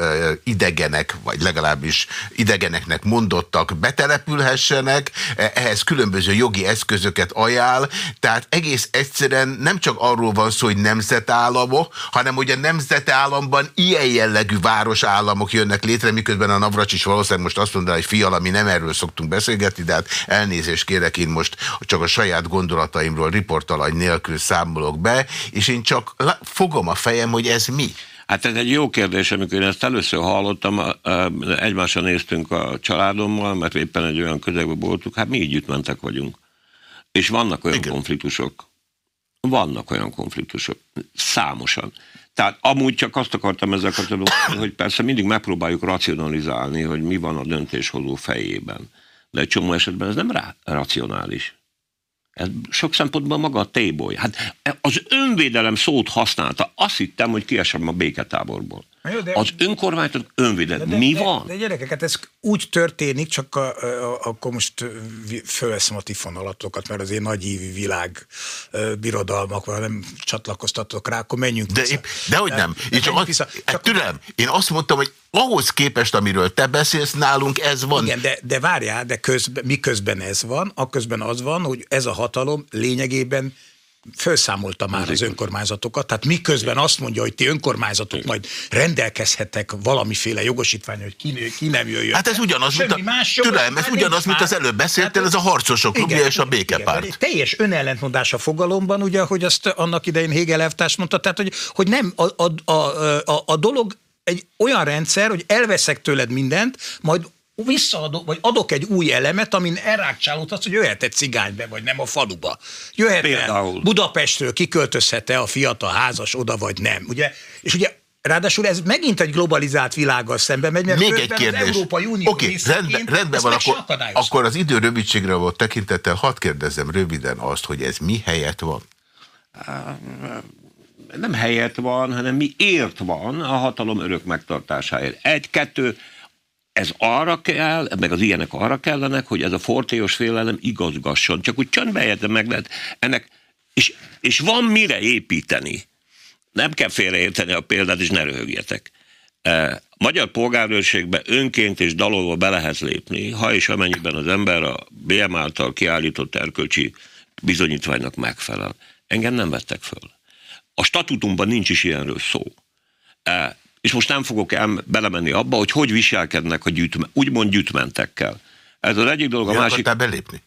idegenek, vagy legalábbis idegeneknek mondottak betelepülhessenek, Eh, ehhez különböző jogi eszközöket ajánl, tehát egész egyszerűen nem csak arról van szó, hogy nemzetállamok, hanem hogy a nemzetállamban ilyen jellegű városállamok jönnek létre, miközben a Navracsics valószínűleg most azt mondaná, hogy fiala, mi nem erről szoktunk beszélgetni, de hát elnézést kérek, én most csak a saját gondolataimról riportalany nélkül számolok be, és én csak fogom a fejem, hogy ez mi. Hát ez egy jó kérdés, amikor én ezt először hallottam, egymásra néztünk a családommal, mert éppen egy olyan közegben voltunk, hát mi együttmentek vagyunk. És vannak olyan. Igen. konfliktusok, vannak olyan konfliktusok, számosan. Tehát amúgy csak azt akartam ezzel kapcsolatban, hogy persze mindig megpróbáljuk racionalizálni, hogy mi van a döntéshozó fejében. De egy csomó esetben ez nem rá, racionális. Ez sok szempontból maga a téboly. Hát az önvédelem szót használta. Azt hittem, hogy kiesem a béketáborból. Jó, de- Az önkormányzat önvédelem. Mi de, van? De gyerekek, hát ez úgy történik, csak a, a, akkor most fölveszem a tifonalatokat, mert az én nagyívű világ birodalmak nem csatlakoztatok rá, akkor menjünk De, vissza. épp, dehogy nem. Én csak azt, vissza. hát Csak- türelem, én azt mondtam, hogy ahhoz képest, amiről te beszélsz, nálunk ez van. Igen, de, de várjál, de közben, miközben ez van, akközben az van, hogy ez a hatalom lényegében felszámolta már az önkormányzatokat, tehát miközben azt mondja, hogy ti önkormányzatok majd rendelkezhetek valamiféle jogosítvány, hogy ki, ki nem jöjjön. Hát ez ugyanaz, mint a- más türelem, ez ugyanaz, nincs mint az előbb beszéltél, Tehát ez a harcosok klubja és a békepárt. Igen, teljes önellentmondás a fogalomban, ugye, hogy azt annak idején Hegel elvtárs mondta, tehát, hogy, hogy nem, a, a, a, a, a dolog egy olyan rendszer, hogy elveszek tőled mindent, majd visszaadok, vagy adok egy új elemet, amin elrákcsálódhatsz, hogy jöhet egy cigánybe, vagy nem a faluba. Jöhet Például. Budapestről kiköltözhet-e a fiatal házas oda, vagy nem. Ugye? És ugye Ráadásul ez megint egy globalizált világgal szembe megy, mert Még egy közben az kérdés. Európai Unió Oké, részeként rendben, rendben van, akkor, akkor az idő rövidségre volt tekintettel, hadd kérdezzem röviden azt, hogy ez mi helyett van. nem helyett van, hanem mi ért van a hatalom örök megtartásáért. Egy, kettő, ez arra kell, meg az ilyenek arra kellenek, hogy ez a fortéos félelem igazgasson. Csak úgy csöndbe meg lehet ennek, és, és van mire építeni. Nem kell félreérteni a példát, és ne röhögjetek. E, Magyar polgárőrségbe önként és dalolva be lehet lépni, ha és amennyiben az ember a BM által kiállított erkölcsi bizonyítványnak megfelel. Engem nem vettek föl. A statutumban nincs is ilyenről szó. És most nem fogok el belemenni abba, hogy hogy viselkednek a gyűjtme, úgymond gyűjtmentekkel. Ez az egyik dolog, a Miért másik... akartál belépni?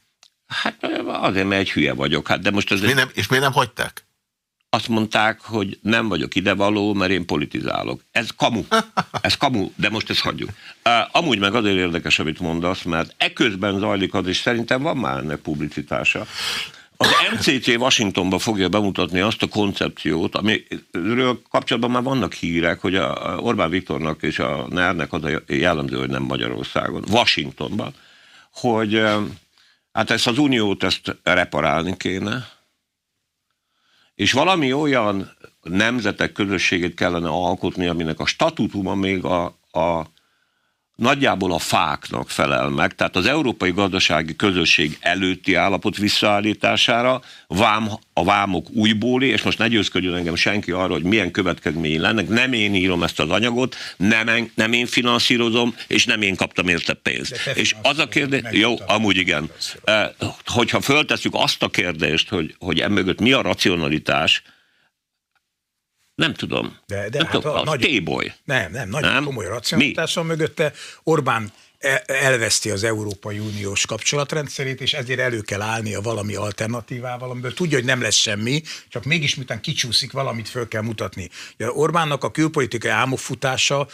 Hát azért, mert egy hülye vagyok. Hát de most ez Miért nem, és miért nem hagyták? azt mondták, hogy nem vagyok idevaló, mert én politizálok. Ez kamu. (laughs) Ez kamu, de most ezt hagyjuk. Uh, amúgy meg azért érdekes, amit mondasz, mert eközben zajlik az, és szerintem van már ennek publicitása. Az MCC Washingtonba fogja bemutatni azt a koncepciót, amiről kapcsolatban már vannak hírek, hogy a Orbán Viktornak és a NER-nek az a jellemző, hogy nem Magyarországon, Washingtonban, hogy hát ezt az uniót ezt reparálni kéne, és valami olyan nemzetek közösségét kellene alkotni, aminek a statutuma még a, a nagyjából a fáknak felel meg, tehát az európai gazdasági közösség előtti állapot visszaállítására, vám, a vámok újbóli, és most ne győzködjön engem senki arra, hogy milyen következményei lennek, nem én írom ezt az anyagot, nem, en- nem én finanszírozom, és nem én kaptam érte pénzt. És az a kérdés, jó, amúgy igen, Eh, hogyha föltesszük azt a kérdést, hogy, hogy emögött mi a racionalitás, nem tudom. De, de nem hát tudom, a az nagy, téboly. Nem, nem, nagyon Nem? komoly racionalitás van mögötte. Orbán e- elveszti az Európai Uniós kapcsolatrendszerét, és ezért elő kell állnia valami alternatívával, amiből tudja, hogy nem lesz semmi, csak mégis miután kicsúszik, valamit föl kell mutatni. Ugye Orbánnak a külpolitikai álmokfutása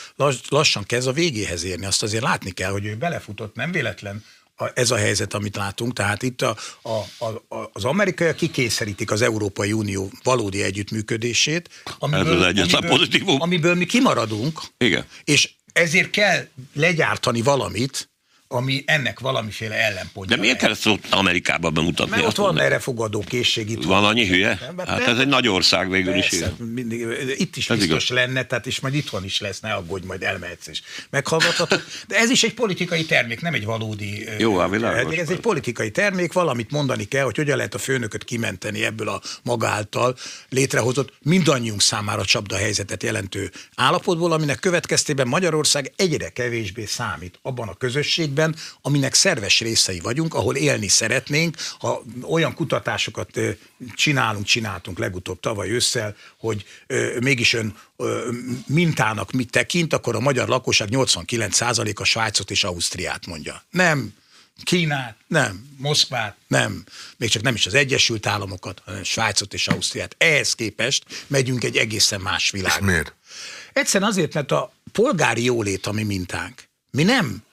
lassan kezd a végéhez érni. Azt azért látni kell, hogy ő belefutott, nem véletlen a, ez a helyzet, amit látunk. Tehát itt a, a, a, az amerikaiak kikényszerítik az Európai Unió valódi együttműködését, amiből, ez az amiből, amiből mi kimaradunk, Igen. és ezért kell legyártani valamit, ami ennek valamiféle ellenpontja. De miért kell ezt ott Amerikában bemutatni? Mert ott van erre fogadó készség. Itt van annyi hülye? Nem, hát ez egy nagy ország végül persze, is. Mindig, itt is ez biztos igaz. lenne, tehát és majd itthon is lesz, ne aggódj, majd elmehetsz és meghallgathatod. De ez is egy politikai termék, nem egy valódi... Jó, a világos. Ez egy politikai termék, valamit mondani kell, hogy hogyan lehet a főnököt kimenteni ebből a maga által létrehozott, mindannyiunk számára csapda helyzetet jelentő állapotból, aminek következtében Magyarország egyre kevésbé számít abban a közösségben, életben, aminek szerves részei vagyunk, ahol élni szeretnénk, ha olyan kutatásokat csinálunk, csináltunk legutóbb tavaly ősszel, hogy mégis ön mintának mit tekint, akkor a magyar lakosság 89%-a Svájcot és Ausztriát mondja. Nem Kínát, nem, Moszkvát, nem, még csak nem is az Egyesült Államokat, hanem Svájcot és Ausztriát. Ehhez képest megyünk egy egészen más világba. És miért? Egyszerűen azért, mert a polgári jólét a mi mintánk. Mi nem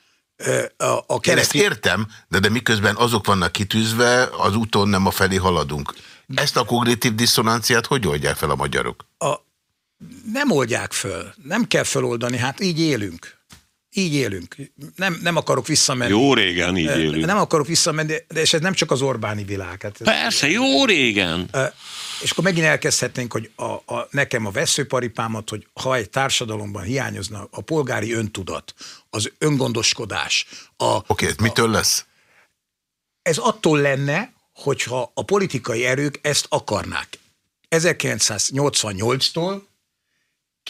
a, a keresztény... ezt értem, de, de miközben azok vannak kitűzve, az úton nem a felé haladunk. Ezt a kognitív diszonanciát hogy oldják fel a magyarok? A, nem oldják föl. Nem kell feloldani, hát így élünk. Így élünk. Nem, nem akarok visszamenni. Jó régen így élünk. Nem akarok visszamenni, de és ez nem csak az Orbáni világ. Hát Persze, jó régen. És akkor megint elkezdhetnénk, hogy a, a, nekem a veszőparipámat, hogy ha egy társadalomban hiányozna a polgári öntudat, az öngondoskodás. Oké, okay, ez mitől lesz? Ez attól lenne, hogyha a politikai erők ezt akarnák. 1988-tól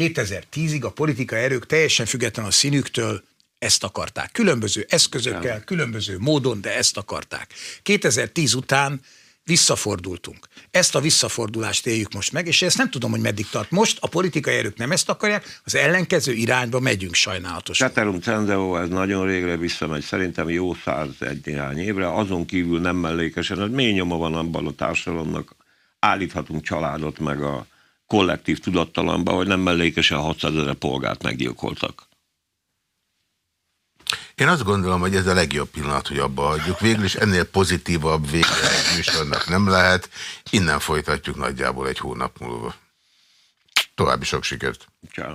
2010-ig a politikai erők teljesen független a színüktől ezt akarták. Különböző eszközökkel, különböző módon, de ezt akarták. 2010 után visszafordultunk. Ezt a visszafordulást éljük most meg, és ezt nem tudom, hogy meddig tart. Most a politikai erők nem ezt akarják, az ellenkező irányba megyünk sajnálatosan. Ceterum cenzeo, ez nagyon régre visszamegy, szerintem jó száz egy néhány évre, azon kívül nem mellékesen, hogy mély nyoma van abban a társadalomnak, állíthatunk családot meg a kollektív tudattalamba, hogy nem mellékesen 600 ezer polgárt meggyilkoltak. Én azt gondolom, hogy ez a legjobb pillanat, hogy abba hagyjuk. Végül is ennél pozitívabb vége egy műsornak nem lehet. Innen folytatjuk nagyjából egy hónap múlva. További sok sikert. Ciao.